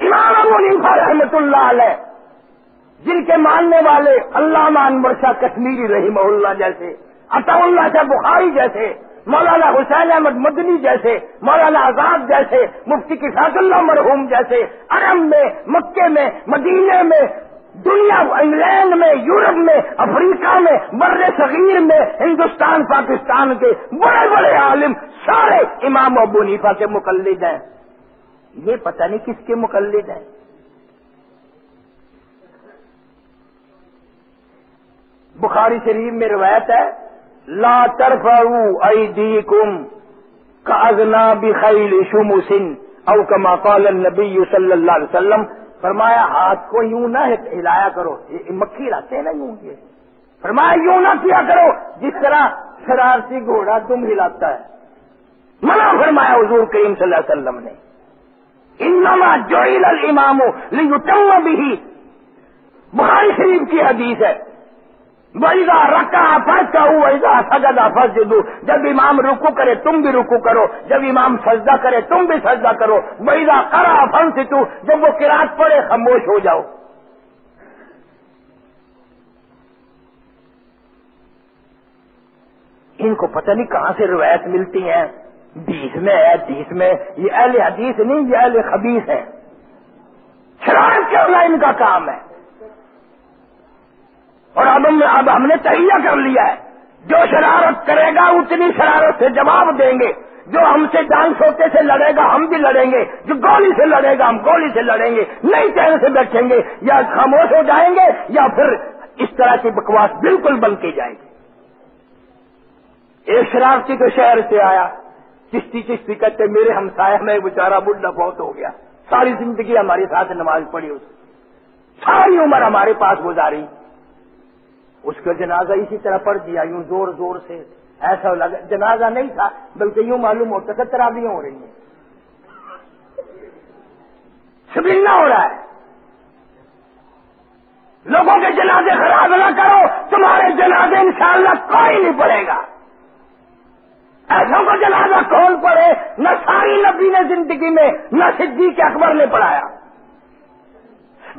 امام ابو رحمت اللہ علیہ، جن کے ماننے والے اللہ مان مرشا کشمیری رحیم اللہ جیسے عطا اللہ شاہ بخاری جیسے مولانا حسین احمد مدنی جیسے، مولانا آزاد جیسے، مفتی کساط اللہ مرحوم جیسے ارم میں، مکے میں مدینے میں، دنیا، انگلینڈ میں، یورپ میں، افریقہ میں، بر صغیر میں، ہندوستان، پاکستان کے بڑے بڑے عالم، سارے امام ابو نیفا کے مقلد ہیں۔ یہ پتہ نہیں کس کے مقلد ہیں۔ بخاری شریف میں روایت ہے لا ترفعوا ایدیکم کازنا بخیل شمسن او کما قال النبی صلی اللہ علیہ وسلم فرمایا، ہاتھ کو یوں نہ ہلایا کرو۔ مکھی ہلاتے ہیں نا یوں یہ۔ فرمایا، یوں نہ کیا کرو۔ جس طرح شرارتی گھوڑا تم ہلاتا ہے۔ منع فرمایا حضور کریم صلی اللہ علیہ وسلم نے۔ انما جوئل الامام لیتم بھی بخاری شریف کی حدیث ہے۔ ویزا رکا کا ویزا سجدا فس جب امام رکو کرے تم بھی رکو کرو، جب امام سجدہ کرے تم بھی سجدہ کرو۔ ویزا کرا فن ستو جب وہ کراط پڑے خاموش ہو جاؤ۔ ان کو پتہ نہیں کہاں سے روایت ملتی ہیں۔ بیس میں ہے تیس میں۔ یہ اہل حدیث نہیں، یہ اہل خبیص ہے شرارت کیا ان کا کام ہے؟ اور اب ہم اب ہم نے تہیا کر لیا ہے۔ جو شرارت کرے گا، اتنی شرارت سے جواب دیں گے۔ جو ہم سے جان سوتے سے لڑے گا، ہم بھی لڑیں گے۔ جو گولی سے لڑے گا، ہم گولی سے لڑیں گے۔ نئی چہرے سے بیٹھیں گے، یا خاموش ہو جائیں گے، یا پھر اس طرح کی بکواس بالکل بن کے جائے گی۔ ایک شرارتی کے شہر سے آیا۔ چشتی چشتی کہتے، میرے ہمسایہ میں بیچارہ بڈھا بہت ہو گیا۔ ساری زندگی ہمارے ساتھ نماز پڑھی اس ساری عمر ہمارے پاس گزاری۔ اس کا جنازہ اسی طرح پڑھ دیا، یوں زور زور سے، ایسا لگا، جنازہ نہیں تھا، بلکہ یوں معلوم ہوتا کہ ترابیاں ہو رہی ہیں۔ سبینا ہو رہا ہے۔ لوگوں کے جنازے خراب نہ کرو، تمہارے جنازے انشاءاللہ کوئی نہیں پڑے گا۔ ایسا کو جنازہ کون پڑے نہ ساری نبی نے زندگی میں، نہ صدیق اکبر نے پڑھایا۔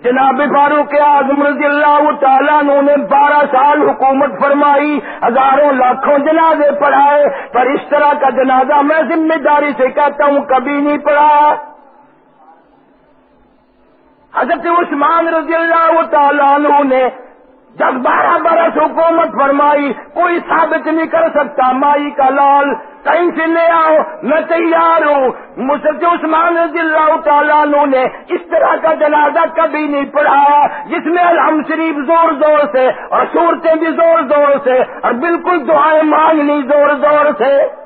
جناب فاروق اعظم رضی اللہ تعالیٰ نے بارہ سال حکومت فرمائی، ہزاروں لاکھوں جنازے پڑھائے، پر اس طرح کا جنازہ میں ذمہ داری سے کہتا ہوں، کبھی نہیں پڑھا۔ حضرت عثمان رضی اللہ تعالیٰ نے جب بارہ برس حکومت فرمائی، کوئی ثابت نہیں کر سکتا، مائی کا لال کہیں سے لے آؤ، میں تیار ہوں۔ مجھے عثمان رضی اللہ تعالیٰ نے اس طرح کا جنازہ کبھی نہیں پڑھایا، جس میں الحم شریف زور زور سے اور صورتیں بھی زور زور سے اور بالکل دعائیں مانگنی زور زور سے۔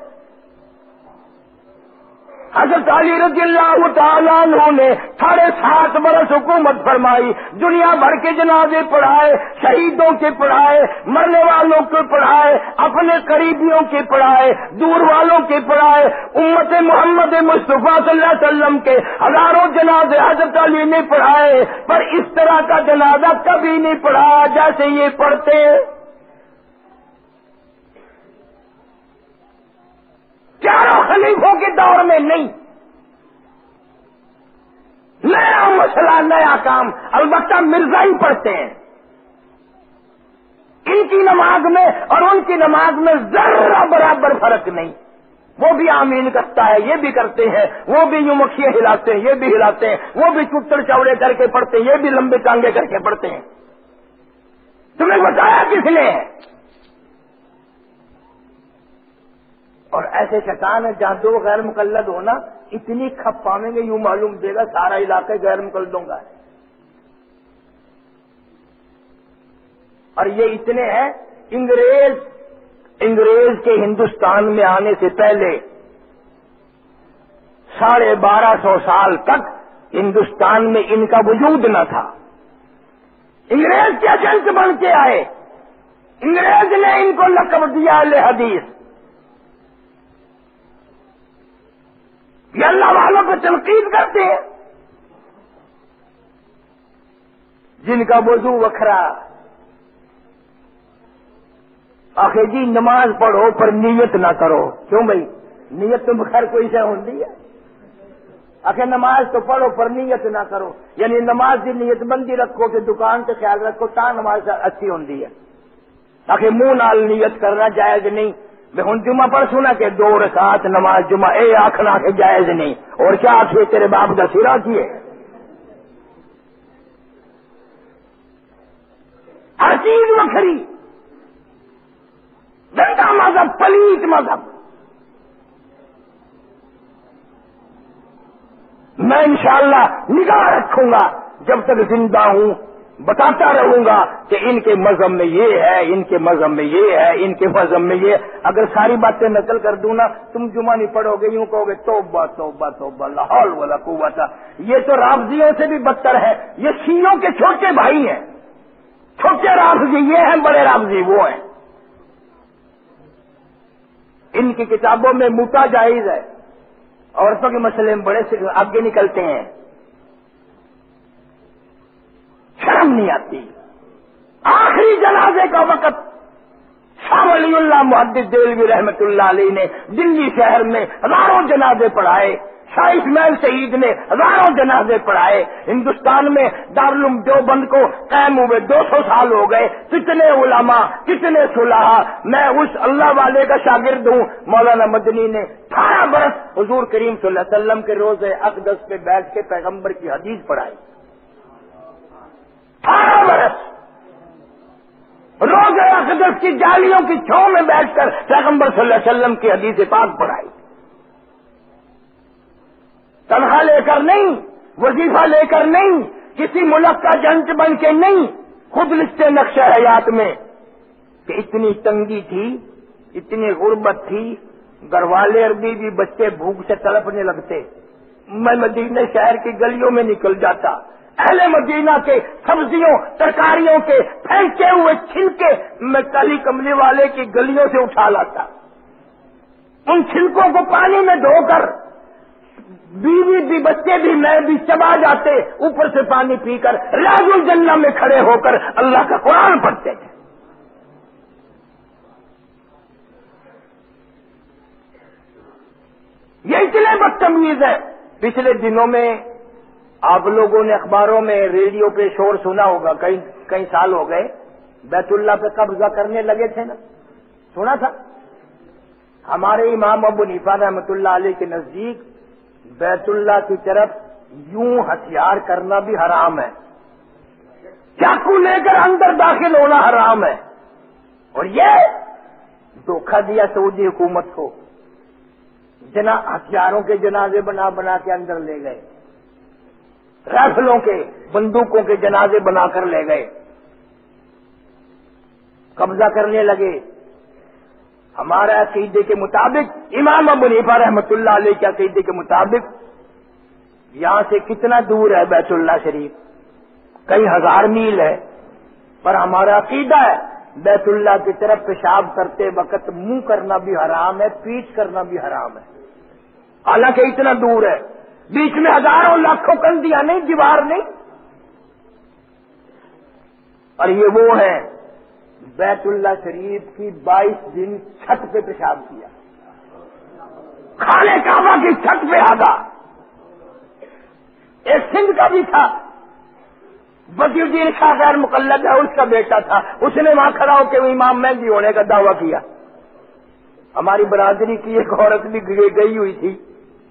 حضرت علی رضی اللہ تعالیٰ عنہ نے ساڑھے سات برس حکومت فرمائی، دنیا بھر کے جنازے پڑھائے، شہیدوں کے پڑھائے، مرنے والوں کے پڑھائے، اپنے قریبیوں کے پڑھائے، دور والوں کے پڑھائے، امت محمد مصطفیٰ صلی اللہ علیہ وسلم کے ہزاروں جنازے حضرت علی نے پڑھائے، پر اس طرح کا جنازہ کبھی نہیں پڑھایا جیسے یہ پڑھتے۔ چاروں خلیفوں کے دور میں نہیں۔ نیا مسئلہ، نیا کام۔ البتہ مرزا ہی پڑھتے ہیں۔ ان کی نماز میں اور ان کی نماز میں ذرا برابر فرق نہیں۔ وہ بھی آمین کرتا ہے، یہ بھی کرتے ہیں۔ وہ بھی یوں مکھیاں ہلاتے ہیں، یہ بھی ہلاتے ہیں۔ وہ بھی چٹر چوڑے کر کے پڑھتے ہیں، یہ بھی لمبے ٹانگے کر کے پڑھتے ہیں۔ تمہیں بتایا کس نے؟ اور ایسے شیطان ہے جہاں دو غیر مقلد ہونا اتنی کھپ پاویں گے، یوں معلوم دے گا سارا علاقہ غیر مقلدوں کا ہے۔ اور یہ اتنے ہیں، انگریز انگریز کے ہندوستان میں آنے سے پہلے ساڑھے بارہ سو سال تک ہندوستان میں ان کا وجود نہ تھا۔ انگریز کے ایجنٹ بن کے آئے۔ انگریز نے ان کو لقب دیا حدیث۔ یہ اللہ والوں کو تنقید کرتے ہیں۔ جن کا وضو وکھرا۔ آخر جی نماز پڑھو پر نیت نہ کرو۔ کیوں بھائی؟ نیت تو بخیر کوئی سے ہوتی ہے۔ آخر نماز تو پڑھو پر نیت نہ کرو۔ یعنی نماز کی نیت بندی رکھو کہ دکان سے خیال رکھو تا نماز اچھی ہوتی ہے۔ آخر منہ نال نیت کرنا جائز نہیں۔ ہوں جمعہ پر سنا کہ دو رکعت نماز جمعہ، اے آخنا کے جائز نہیں۔ اور کیا آخر تیرے باپ کا سرا کیے؟ ہر چیز وکری گندا مذہب، پلیت مذہب۔ میں انشاءاللہ نگاہ رکھوں گا جب تک زندہ ہوں۔ بتاتا رہوں گا کہ ان کے مذہب میں یہ ہے، ان کے مذہب میں یہ ہے، ان کے مذہب میں یہ۔ اگر ساری باتیں نقل کر دوں نا، تم جمعہ نہیں پڑھو گے، یوں کہو گے، توبہ توبہ توبہ لاہور والا کنواں تھا یہ تو رابضیوں سے بھی بدتر ہے۔ یہ شیوں کے چھوٹے بھائی ہیں۔ چھوٹے رابضی یہ ہیں، بڑے رابضی وہ ہیں۔ ان کی کتابوں میں موٹا جائز ہے۔ عورتوں کے مسئلے میں بڑے سے آگے نکلتے ہیں شرم نہیں آتی۔ آخری جنازے کا وقت شاہ ولی اللہ محدث دلوی رحمت اللہ علیہ نے دلی شہر میں ہزاروں جنازے پڑھائے۔ شاہ اسماعیل شہید نے ہزاروں جنازے پڑھائے۔ ہندوستان میں دارالعلوم دیوبند کو قائم ہوئے دو سو سال ہو گئے۔ کتنے علماء، کتنے صلاح۔ میں اس اللہ والے کا شاگرد ہوں۔ مولانا مدنی نے اٹھارہ برس حضور کریم صلی اللہ علیہ وسلم کے روز اقدس پہ بیٹھ کے پیغمبر کی حدیث پڑھائی۔ اٹھارہ برس روز اقدس کی جالیوں کی چھو میں بیٹھ کر پیغمبر صلی اللہ علیہ وسلم کی حدیث پاک پڑھائی۔ تنخواہ لے کر نہیں، وظیفہ لے کر نہیں، کسی ملک کا جنٹ بن کے نہیں، خود لکھتے نقشہ حیات میں۔ کہ اتنی تنگی تھی، اتنی غربت تھی، گھر والے عربی بھی بچے بھوک سے تڑپنے لگتے۔ میں مدینہ شہر کی گلیوں میں نکل جاتا۔ اہل مدینہ کے سبزیوں ترکاریوں کے پھینکے ہوئے چھلکے میں کلی کملی والے کی گلیوں سے اٹھا لاتا۔ ان چھلکوں کو پانی میں دھو کر بیوی بھی، بچے بھی، میں بھی چبا جاتے، اوپر سے پانی پی کر راج الجنہ میں کھڑے ہو کر اللہ کا قرآن پڑھتے تھے یہ اتنے بدتمیز ہے پچھلے دنوں میں آپ لوگوں نے اخباروں میں ریڈیو پہ شور سنا ہوگا، کئی کئی سال ہو گئے، بیت اللہ پہ قبضہ کرنے لگے تھے نا۔ سنا تھا؟ ہمارے امام ابو نیفا رحمت اللہ علیہ کے نزدیک بیت اللہ کی طرف یوں ہتھیار کرنا بھی حرام ہے۔ چاقو لے کر اندر داخل ہونا حرام ہے۔ اور یہ دھوکھا دیا سعودی حکومت کو جنا ہتھیاروں کے جنازے بنا بنا کے اندر لے گئے۔ رائفلوں کے بندوقوں کے جنازے بنا کر لے گئے۔ قبضہ کرنے لگے۔ ہمارا عقیدے کے مطابق، امام ابو نیفا رحمت اللہ علیہ کے عقیدے کے مطابق، یہاں سے کتنا دور ہے بیت اللہ شریف؟ کئی ہزار میل ہے۔ پر ہمارا عقیدہ ہے، بیت اللہ کی طرف پیشاب کرتے وقت منہ کرنا بھی حرام ہے پیچھ کرنا بھی حرام ہے۔ حالانکہ اتنا دور ہے۔ بیچ میں ہزاروں لاکھوں کندیاں نہیں، دیوار نہیں۔ اور یہ وہ ہے، بیت اللہ شریف کی بائیس دن چھت پہ پیشاب کیا۔ کھانے کعبہ کی چھت پہ آگا۔ ایک سندھ کا بھی تھا۔ بکی الدین شاہ غیر مقلد ہے، اس کا بیٹا تھا۔ اس نے وہاں کھڑا ہو کے امام مہندی ہونے کا دعویٰ کیا۔ ہماری برادری کی ایک عورت بھی گئی ہوئی تھی۔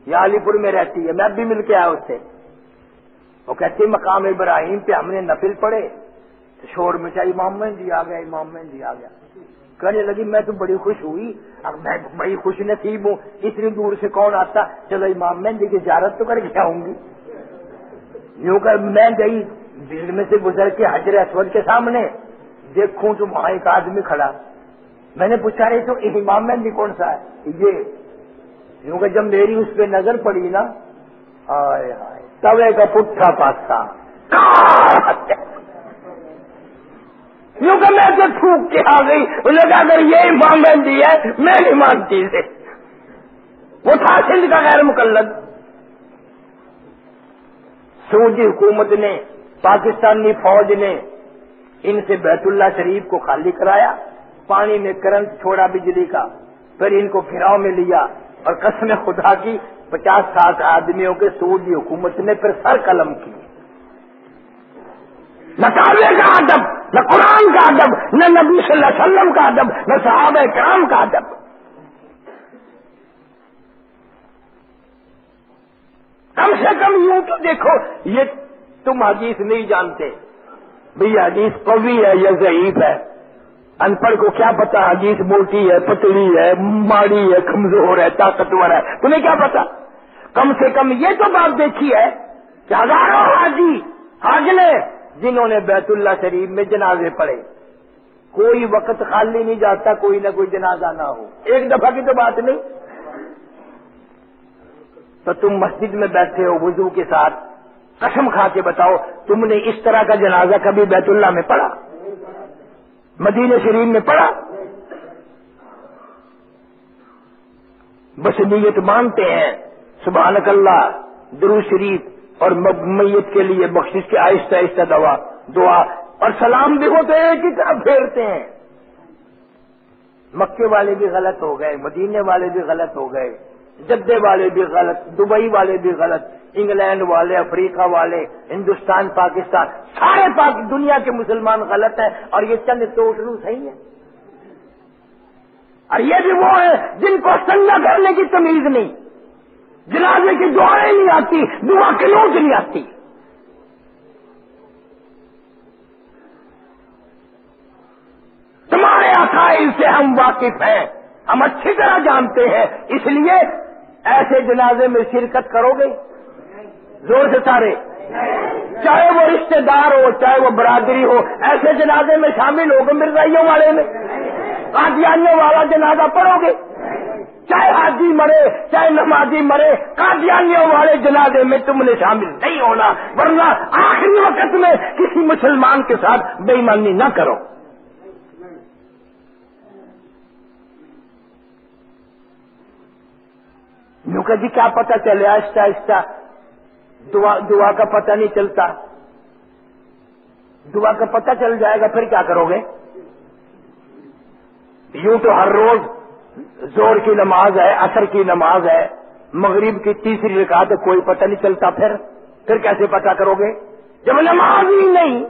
یہ علی پور میں رہتی ہے، میں بھی مل کے آیا اس سے۔ وہ کہتے مقام ابراہیم پہ ہم نے نفل پڑے تو شور میں چاہیے امام مہندی آ گیا، امام مہندی آ گیا۔ کہنے لگی، میں تو بڑی خوش ہوئی۔ اب میں بڑی خوش نصیب ہوں۔ اتنی دور سے کون آتا؟ چلو، امام مہندی کی زیارت تو کر کے آؤں گی۔ یوں کر میں گئی دل میں سے گزر کے حجر اسود کے سامنے۔ دیکھوں تو وہاں ایک آدمی کھڑا۔ میں نے پوچھا رہی تو امام مہندی کون سا ہے؟ یہ یوں کہ جب میری اس پہ نظر پڑی نا، آئے آئے توے کا پٹھا پاستا۔ یوں کہ میں تو تھوک کے آ گئی لگا اگر یہ امام مہندی ہے، میں نہیں مانتی اسے۔ وہ تھا سندھ کا غیر مقلد۔ سعودی حکومت نے، پاکستانی فوج نے ان سے بیت اللہ شریف کو خالی کرایا، پانی میں کرنٹ چھوڑا بجلی کا، پھر ان کو پھراؤ میں لیا۔ اور قسم خدا کی پچاس ساٹھ آدمیوں کے سعودی حکومت نے پھر سر قلم کی۔ نہ کالے کا ادب، نہ قرآن کا ادب، نہ نبی صلی اللہ علیہ وسلم کا ادب، نہ صحابہ کرام کا ادب۔ کم سے کم یوں تو دیکھو، یہ تم حدیث نہیں جانتے۔ بھئی حدیث قوی ہے یا ضعیف ہے؟ ان پڑھ کو کیا پتا حدیث موٹی ہے، پتلی ہے، ماڑی ہے، کمزور ہے، طاقتور ہے، تمہیں کیا پتا؟ کم سے کم یہ تو بات دیکھی ہے کہ ہزاروں حاجی حاج نے جنہوں نے بیت اللہ شریف میں جنازے پڑے کوئی وقت خالی نہیں جاتا، کوئی نہ کوئی جنازہ نہ ہو۔ ایک دفعہ کی تو بات نہیں؟ تو تم مسجد میں بیٹھے ہو وضو کے ساتھ، قسم کھا کے بتاؤ، تم نے اس طرح کا جنازہ کبھی بیت اللہ میں پڑھا؟ مدین شریف میں پڑھا۔ بس نیت مانتے ہیں۔ سبحانک اللہ درو شریف اور میت کے لیے بخشش کے آہستہ آہستہ دعا دعا اور سلام بھی ہوتے ہیں کہ طرف پھیرتے ہیں۔ مکے والے بھی غلط ہو گئے مدینے والے بھی غلط ہو گئے، جدے والے بھی غلط، دبئی والے بھی غلط انگلینڈ والے، افریقہ والے، ہندوستان، پاکستان، سارے پاک دنیا کے مسلمان غلط ہیں اور یہ چند ٹوٹلو صحیح ہیں۔ اور یہ بھی وہ ہیں جن کو سنگا کرنے کی تمیز نہیں، جنازے کی دعائیں نہیں آتی، دعا کلوٹ نہیں آتی۔ تمہارے عقائد سے ہم واقف ہیں، ہم اچھی طرح جانتے ہیں، اس لیے ایسے جنازے میں شرکت کرو گے۔ زور سے سارے۔ چاہے وہ رشتہ دار ہو، چاہے وہ برادری ہو، ایسے جنازے میں شامل ہوگے مرزائیوں والے میں۔ قادیانیوں والا جنازہ پڑھو گے۔ چاہے حاجی مرے، چاہے نمازی مرے، قادیانیوں والے جنازے میں تم نے شامل نہیں ہونا۔ ورنہ آخری وقت میں کسی مسلمان کے ساتھ بےمانی نہ کرو۔ یوں کہ جی کیا پتہ چلے، آہستہ آہستہ دعا دعا کا پتہ نہیں چلتا۔ دعا کا پتہ چل جائے گا، پھر کیا کرو گے؟ یوں تو ہر روز زور کی نماز ہے اثر کی نماز ہے، مغرب کی تیسری رکعت ہے، کوئی پتہ نہیں چلتا۔ پھر پھر کیسے پتہ کرو گے؟ جب نماز ہی نہیں،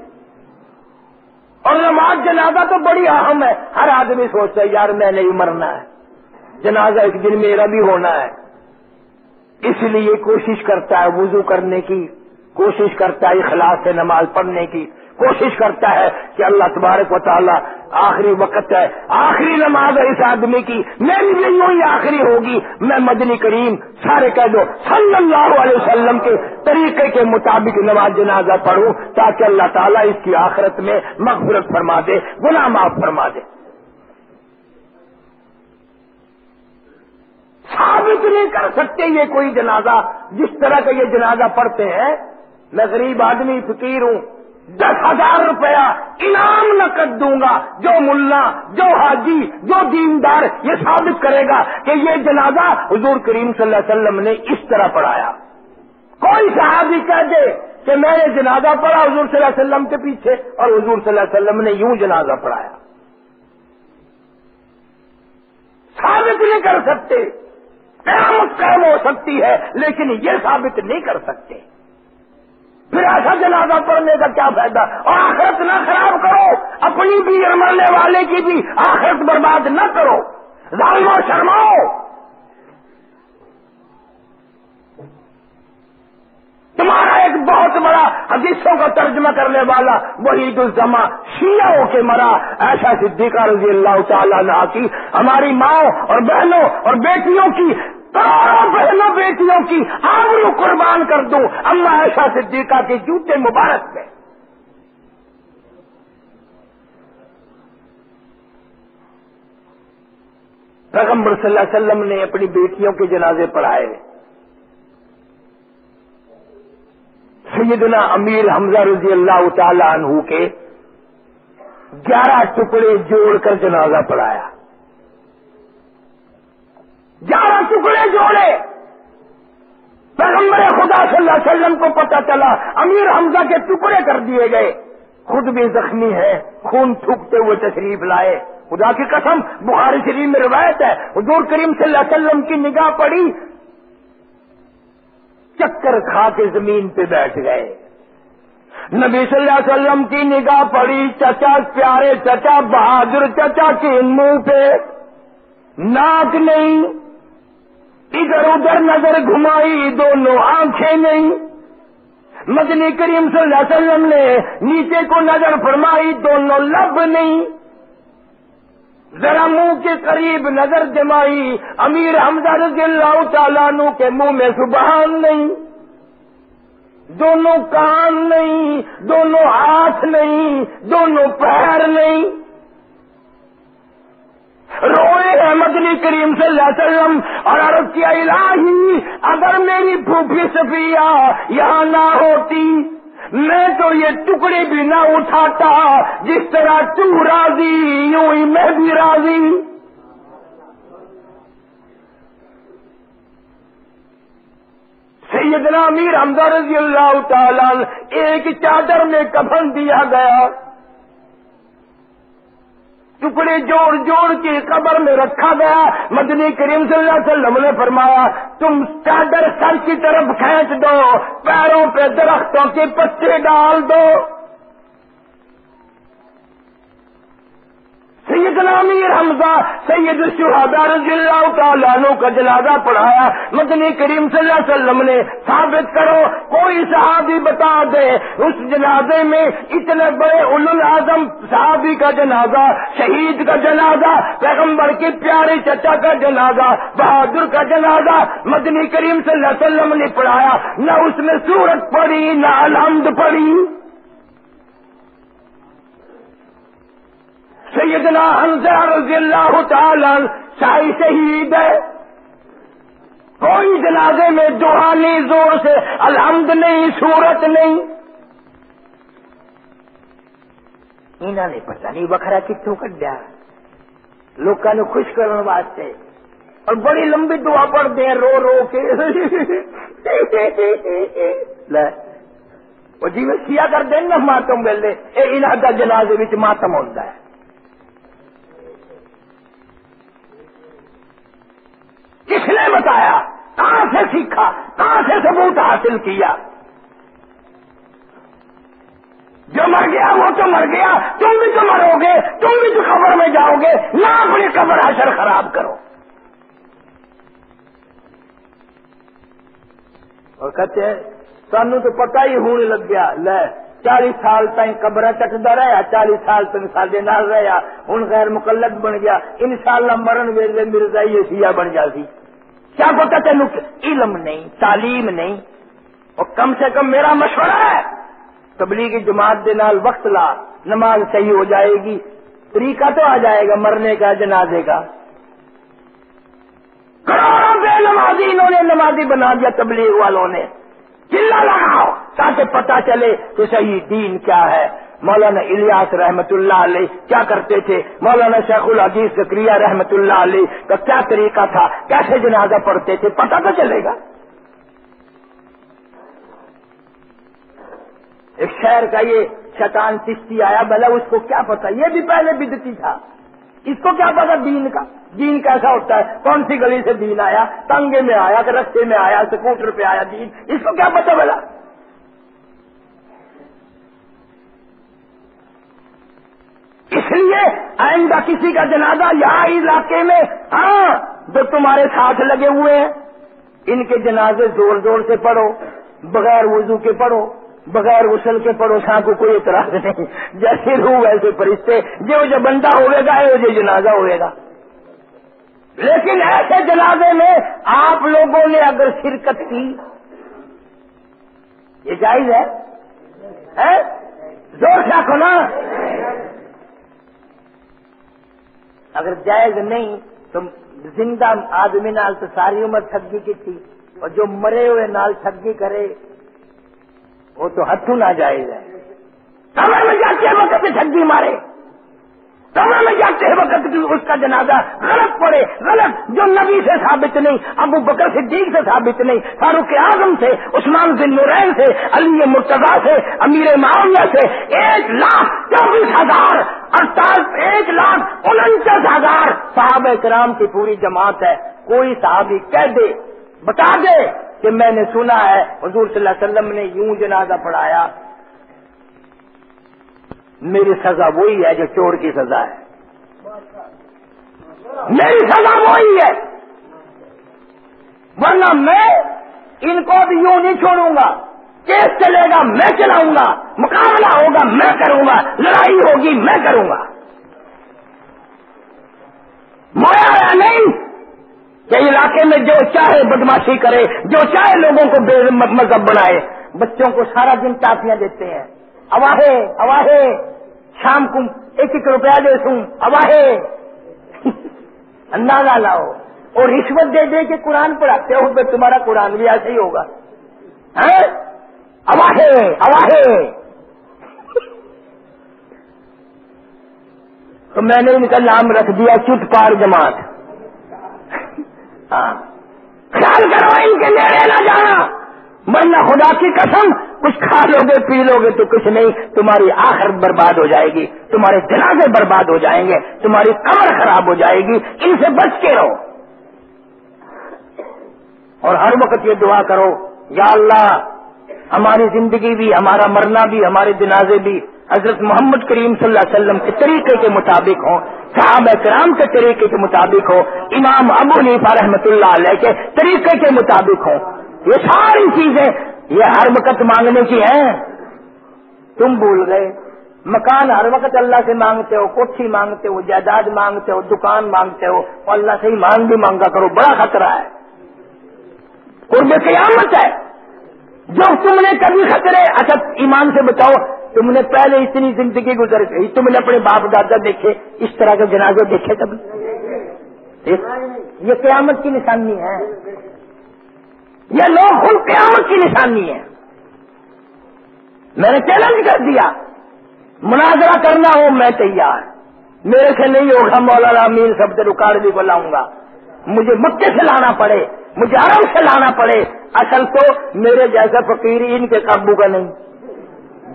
اور نماز جنازہ تو بڑی اہم ہے۔ ہر آدمی سوچتا ہے، یار میں نہیں مرنا ہے، جنازہ ایک دن میرا بھی ہونا ہے۔ اس لیے کوشش کرتا ہے وضو کرنے کی، کوشش کرتا ہے اخلاص سے نماز پڑھنے کی، کوشش کرتا ہے کہ اللہ تبارک و تعالیٰ آخری وقت ہے، آخری نماز ہے اس آدمی کی، میری بھی یوں ہی آخری ہوگی۔ میں مدنی کریم سارے کہہ دو، صلی اللہ علیہ وسلم کے طریقے کے مطابق نماز جنازہ پڑھوں تاکہ اللہ تعالیٰ اس کی آخرت میں مغفرت فرما دے، گناہ معاف فرما دے۔ ثابت نہیں کر سکتے یہ کوئی جنازہ، جس طرح کا یہ جنازہ پڑھتے ہیں، میں غریب آدمی، فقیر ہوں، دس ہزار روپیہ انعام نقد دوں گا، جو ملا، جو حاجی، جو دیندار یہ ثابت کرے گا کہ یہ جنازہ حضور کریم صلی اللہ علیہ وسلم نے اس طرح پڑھایا۔ کوئی صحابی کہہ دے کہ میں نے جنازہ پڑھا حضور صلی اللہ علیہ وسلم کے پیچھے اور حضور صلی اللہ علیہ وسلم نے یوں جنازہ پڑھایا۔ ثابت نہیں کر سکتے۔ قائم ہو سکتی ہے، لیکن یہ ثابت نہیں کر سکتے۔ پھر ایسا جنازہ پڑھنے کا کیا فائدہ؟ اور آخرت نہ خراب کرو، اپنی بھی اور مرنے والے کی بھی آخرت برباد نہ کرو۔ ظالمو شرماؤ۔ تمہارا ایک بہت بڑا حدیثوں کا ترجمہ کرنے والا وحید الزما شیعوں کے مرا ایسا صدیقہ رضی اللہ تعالیٰ نے کی، ہماری ماں اور بہنوں اور بیٹیوں کی کروڑوں بہنوں بیٹیوں کی آبرو قربان کر دوں اللہ ایسا صدیقہ کے جوتے مبارک میں پیغمبر صلی اللہ علیہ وسلم نے اپنی بیٹیوں کے جنازے پڑھائے سیدنا امیر حمزہ رضی اللہ تعالی عنہ کے گیارہ ٹکڑے جوڑ کر جنازہ پڑھایا۔ گیارہ ٹکڑے جوڑے۔ پیغمبر خدا صلی اللہ علیہ وسلم کو پتا چلا، امیر حمزہ کے ٹکڑے کر دیے گئے۔ خود بھی زخمی ہے، خون تھوکتے ہوئے تشریف لائے۔ خدا کی قسم، بخاری شریف میں روایت ہے، حضور کریم صلی اللہ علیہ وسلم کی نگاہ پڑی۔ چکر کھا کے زمین پہ بیٹھ گئے۔ نبی صلی اللہ علیہ وسلم کی نگاہ پڑی، چچا پیارے چچا بہادر چچا کے منہ پہ۔ ناک نہیں، ادھر ادھر نظر گھمائی، دونوں آنکھیں نہیں۔ مدنی کریم صلی اللہ علیہ وسلم نے نیچے کو نظر فرمائی، دونوں لب نہیں۔ ذرا منہ کے قریب نظر جمائی، امیر حمزہ رضی اللہ تعالیٰ نو کے منہ میں سبحان نہیں، دونوں کان نہیں، دونوں ہاتھ نہیں، دونوں پیر نہیں۔ روئے مدنی کریم صلی اللہ علیہ وسلم اور عرض کیا، الہی، اگر میری پھوپھی صفیہ یہاں نہ ہوتی۔ میں تو یہ ٹکڑے بھی نہ اٹھاتا جس طرح تو راضی، یوں ہی میں بھی راضی۔ سیدنا امیر حمزہ رضی اللہ تعالی ایک چادر میں کفن دیا گیا۔ ٹکڑے جوڑ جوڑ کے قبر میں رکھا گیا۔ مدنی کریم صلی اللہ علیہ وسلم نے فرمایا، تم چادر سر کی طرف کھینچ دو، پیروں پہ درختوں کے پتے ڈال دو۔ سید امیر حمزہ، سید الشہداء رضی اللہ تعالیٰ عنہ کا جنازہ پڑھایا۔ مدنی کریم صلی اللہ علیہ وسلم نے ثابت کرو، کوئی صحابی بتا دے، اس جنازے میں اتنے بڑے اعظم صحابی کا جنازہ، شہید کا جنازہ، پیغمبر کے پیارے چچا کا جنازہ، بہادر کا جنازہ مدنی کریم صلی اللہ علیہ وسلم نے پڑھایا۔ نہ اس میں سورت پڑی نہ الحمد پڑی سیدنا حمزہ رضی اللہ تعالی شاہی شہید ہے۔ کوئی جنازے میں دہانی زور سے الحمد نہیں صورت نہیں۔ انہوں نے پتا نہیں بکرا کتوں کڈیا۔ لوگوں نے خوش کرنے واسطے۔ اور بڑی لمبی دعا پڑھتے ہیں، رو رو کے۔ جی میں سیا کر دیں گا ماتم ویلے۔ یہ انہوں کا جنازے ماتم ہوتا ہے۔ کس نے بتایا؟ کہاں سے سیکھا؟ کہاں سے ثبوت حاصل کیا؟ جو مر گیا وہ تو مر گیا، تم بھی تو مرو گے، تم بھی تو قبر میں جاؤ گے، نہ اپنی قبر حشر خراب کرو۔ اور کہتے ہیں، سانو تو پتہ ہی ہونے لگ گیا، لے چالیس سال تک قبر چٹتا رہا چالیس سال تک سادے نال رہا ہوں غیر مقلد بن گیا ان شاء اللہ مرن ویلے مرزا یہ سیا بن جاتی۔ کیا پتا تین علم نہیں، تعلیم نہیں؟ اور کم سے کم میرا مشورہ ہے، تبلیغی جماعت دے نال وقت لا، نماز صحیح ہو جائے گی، طریقہ تو آ جائے گا، مرنے کا، جنازے کا۔ کروڑوں بے نمازی انہوں نے نمازی بنا دیا تبلیغ والوں نے۔ چلا لگاؤ تاکہ پتا چلے کہ صحیح دین کیا ہے۔ مولانا الیاس رحمت اللہ علیہ کیا کرتے تھے؟ مولانا شیخ العزیز زکریہ رحمت اللہ علیہ کا کیا طریقہ تھا؟ کیسے جنازہ پڑھتے تھے؟ پتا تو چلے گا۔ ایک شہر کا یہ شیطان چشتی آیا بلا اس کو کیا پتا یہ بھی پہلے بدتی تھا۔ اس کو کیا پتا دین کا؟ دین کیسا ہوتا ہے؟ کون سی گلی سے دین آیا؟ تنگے میں آیا کہ رستے میں آیا، سکوٹر پہ آیا دین؟ اس کو کیا پتا بلا اس لیے آئندہ کسی کا جنازہ یہاں علاقے میں ہاں جو تمہارے ساتھ لگے ہوئے ہیں، ان کے جنازے زور زور سے پڑھو، بغیر وضو کے پڑھو بغیر غسل کے پڑھو سا کو کوئی اعتراض نہیں۔ جیسے روح ویسے فرشتے، جو جو بندہ ہوئے گا وہ جو جنازہ ہوئے گا۔ لیکن ایسے جنازے میں آپ لوگوں نے اگر شرکت کی، یہ جائز ہے؟ زور سے آخو نا۔ اگر جائز نہیں، تو زندہ آدمی نال تو ساری عمر ٹگی کی تھی، اور جو مرے ہوئے نال ٹگی کرے وہ تو ہاتھوں نہ جائز ہے کمر میں جاتے وقت ٹگی مارے۔ کمر میں جاتے وقت اس کا جنازہ غلط پڑے غلط جو نبی سے ثابت نہیں، ابو بکر صدیق سے ثابت نہیں، فاروق اعظم سے، عثمان بن نورین سے، علی مرتضی سے، امیر معاویہ سے، ایک لاکھ چوبیس ہزار اڑتالیس ایک لاکھ انچاس ہزار۔ صحابہ کرام کی پوری جماعت ہے، کوئی صحابی کہہ دے، بتا دے۔ کہ میں نے سنا ہے، حضور صلی اللہ علیہ وسلم نے یوں جنازہ پڑھایا۔ میری سزا وہی ہے جو چور کی سزا ہے۔ میری سزا وہی ہے۔ ورنہ میں ان کو بھی یوں نہیں چھوڑوں گا۔ کیس چلے گا، میں چلاؤں گا۔ مقابلہ ہوگا، میں کروں گا۔ لڑائی ہوگی، میں کروں گا۔ مویا نہیں؟ کہ علاقے میں جو چاہے بدماشی کرے، جو چاہے لوگوں کو بے مذہب بنائے، بچوں کو سارا دن ٹافیاں دیتے ہیں۔ اواہے اواہے، شام کو ایک ایک روپیہ دے سوں، اواہے۔ اندازہ لاؤ۔ اور رشوت دے دے کے قرآن پڑھاتے ہو تو تمہارا قرآن بھی ایسے ہی ہوگا۔ ہاں؟ اواہے اواہے۔ تو میں نے ان کا نام رکھ دیا، چٹ پار جماعت۔ خیال کرو ان کے نیڑے نہ جانا۔ مرنا خدا کی قسم، کچھ کھا لو گے، پی لو گے تو کچھ نہیں۔ تمہاری آخر برباد ہو جائے گی، تمہارے جنازے برباد ہو جائیں گے، تمہاری کمر خراب ہو جائے گی۔ ان سے بچ کے رہو۔ اور ہر وقت یہ دعا کرو، یا اللہ، ہماری زندگی بھی، ہمارا مرنا بھی، ہمارے جنازے بھی حضرت محمد کریم صلی اللہ علیہ وسلم کے طریقے کے مطابق ہوں، صحابہ کرام کے طریقے کے مطابق ہو امام ابو نیفا رحمت اللہ علیہ کے طریقے کے مطابق ہوں۔ یہ ساری چیزیں، یہ ہر وقت مانگنے کی ہیں۔ تم بھول گئے۔ مکان ہر وقت اللہ سے مانگتے ہو، کوٹھی مانگتے ہو، جائیداد مانگتے ہو، دکان مانگتے ہو، اور اللہ سے ہی مانگ بھی مانگا کرو، بڑا خطرہ ہے۔ قرب قیامت ہے۔ جو تم نے کبھی خطرے اچھا ایمان سے بتاؤ تم نے پہلے اتنی زندگی گزر گئی، تم نے اپنے باپ دادا دیکھے، اس طرح کے جنازے دیکھے کبھی یہ قیامت کی نشانی ہے۔ یہ لوگ خود قیامت کی نشانی ہے۔ میں نے چیلنج کر دیا۔ مناظرہ کرنا ہو، میں تیار۔ میرے سے نہیں ہوگا، مولانا امین سب سے رکاڑی کو لاؤں گا۔ مجھے مکے سے لانا پڑے، مجھے عرب سے لانا پڑے۔ اصل تو میرے جیسا فقیر ان کے قابو کا نہیں۔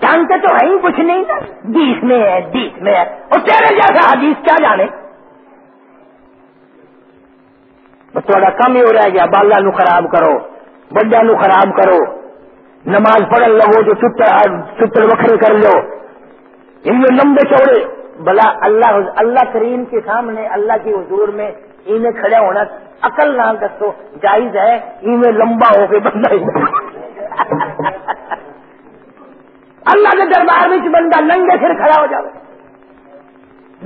جانتے تو ہے ہی کچھ نہیں بیس میں ہے، بیس میں ہے۔ اور تیرے جیسا حدیث کیا جانے؟ بس تھوڑا کم ہی ہو رہا ہے گیا بالا نو خراب کرو بڑا نو خراب کرو۔ نماز پڑھ لو جو چتر وکھرے کر لو۔ ان لمبے چوڑے۔ بلا اللہ اللہ کریم کے سامنے، اللہ کی حضور میں انہیں کھڑے ہونا عقل نہ دسو، جائز ہے۔ انہیں لمبا ہو کے بندہ اللہ کے دربار میں بندہ ننگے پھر کھڑا ہو جائے۔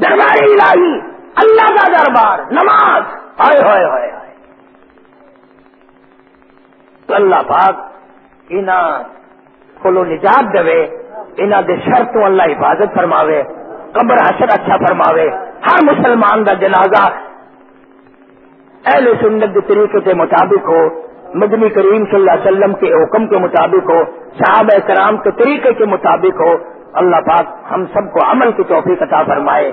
دربار الہی، اللہ کا دربار، نماز۔ آئے ہوئے ہوئے تو اللہ پاک انہ کو نجات دے انہ دے شرطوں اللہ حفاظت فرماوے، قبر حشر اچھا فرماوے، ہر مسلمان دا جنازہ اہل سنت کے طریقے کے مطابق ہو۔ مدنی کریم صلی اللہ علیہ وسلم کے حکم کے مطابق ہو، صحابہ کرام کے طریقے کے مطابق ہو، اللہ پاک ہم سب کو عمل کی توفیق عطا فرمائے۔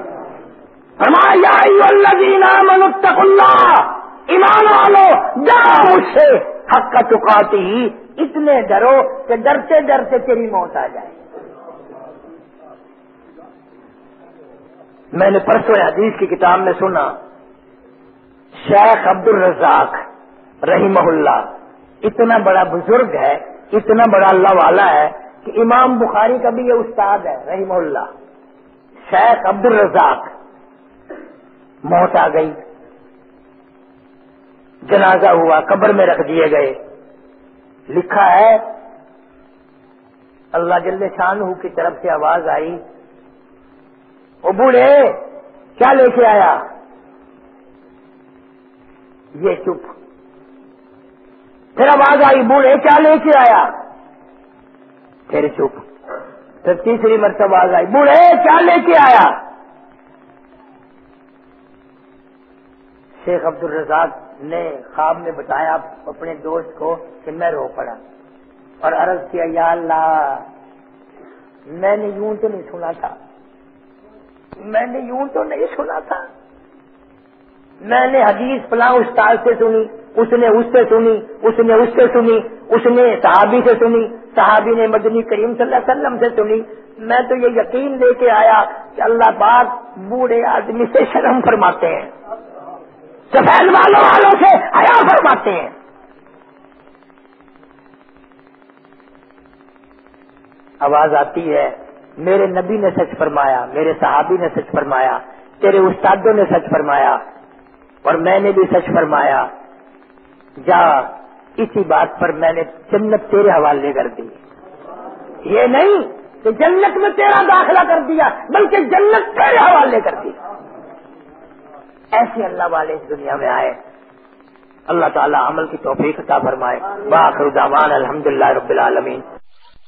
ایمان والو جاؤ مجھ سے۔ حق کا چکاتی ہی اتنے ڈرو کہ ڈرتے ڈرتے تیری موت آ جائے۔ میں نے پرسوں حدیث کی کتاب میں سنا، شیخ عبد الرزاق رحیم اللہ. اتنا بڑا بزرگ ہے، اتنا بڑا اللہ والا ہے کہ امام بخاری کا بھی یہ استاد ہے رحیم اللہ. شیخ عبد الرزاق موت آ گئی. جنازہ ہوا، قبر میں رکھ دیے گئے. لکھا ہے، اللہ جل شان کی طرف سے آواز آئی. وہ بوڑھے، کیا لے کے آیا؟ یہ چپ. پھر آواز آئی بوڑھے کیا لے کے آیا؟ پھر چپ۔ پھر تیسری مرتبہ آواز آئی بوڑھے کیا لے کے آیا؟ شیخ عبد الرزاق نے خواب میں بتایا اپنے دوست کو کہ میں رو پڑا اور عرض کیا، یا اللہ، میں نے یوں تو نہیں سنا تھا۔ میں نے یوں تو نہیں سنا تھا۔ میں نے حدیث فلاں استاد سے سنی، اس نے اس سے سنی، اس نے اس سے سنی، اس نے صحابی سے سنی، صحابی نے مدنی کریم صلی اللہ علیہ وسلم سے سنی۔ میں تو یہ یقین لے کے آیا کہ اللہ پاک بوڑھے آدمی سے شرم فرماتے ہیں۔ سفید والوں والوں سے حیا فرماتے ہیں۔ آواز آتی ہے، میرے نبی نے سچ فرمایا، میرے صحابی نے سچ فرمایا، تیرے استادوں نے سچ فرمایا۔ اور میں نے بھی سچ فرمایا، جا، اسی بات پر میں نے جنت تیرے حوالے کر دی۔ یہ نہیں کہ جنت میں تیرا داخلہ کر دیا، بلکہ جنت تیرے حوالے کر دی۔ ایسے اللہ والے اس دنیا میں آئے۔ اللہ تعالیٰ عمل کی توفیق عطا فرمائے۔ باخر دعوان الحمدللہ رب العالمین۔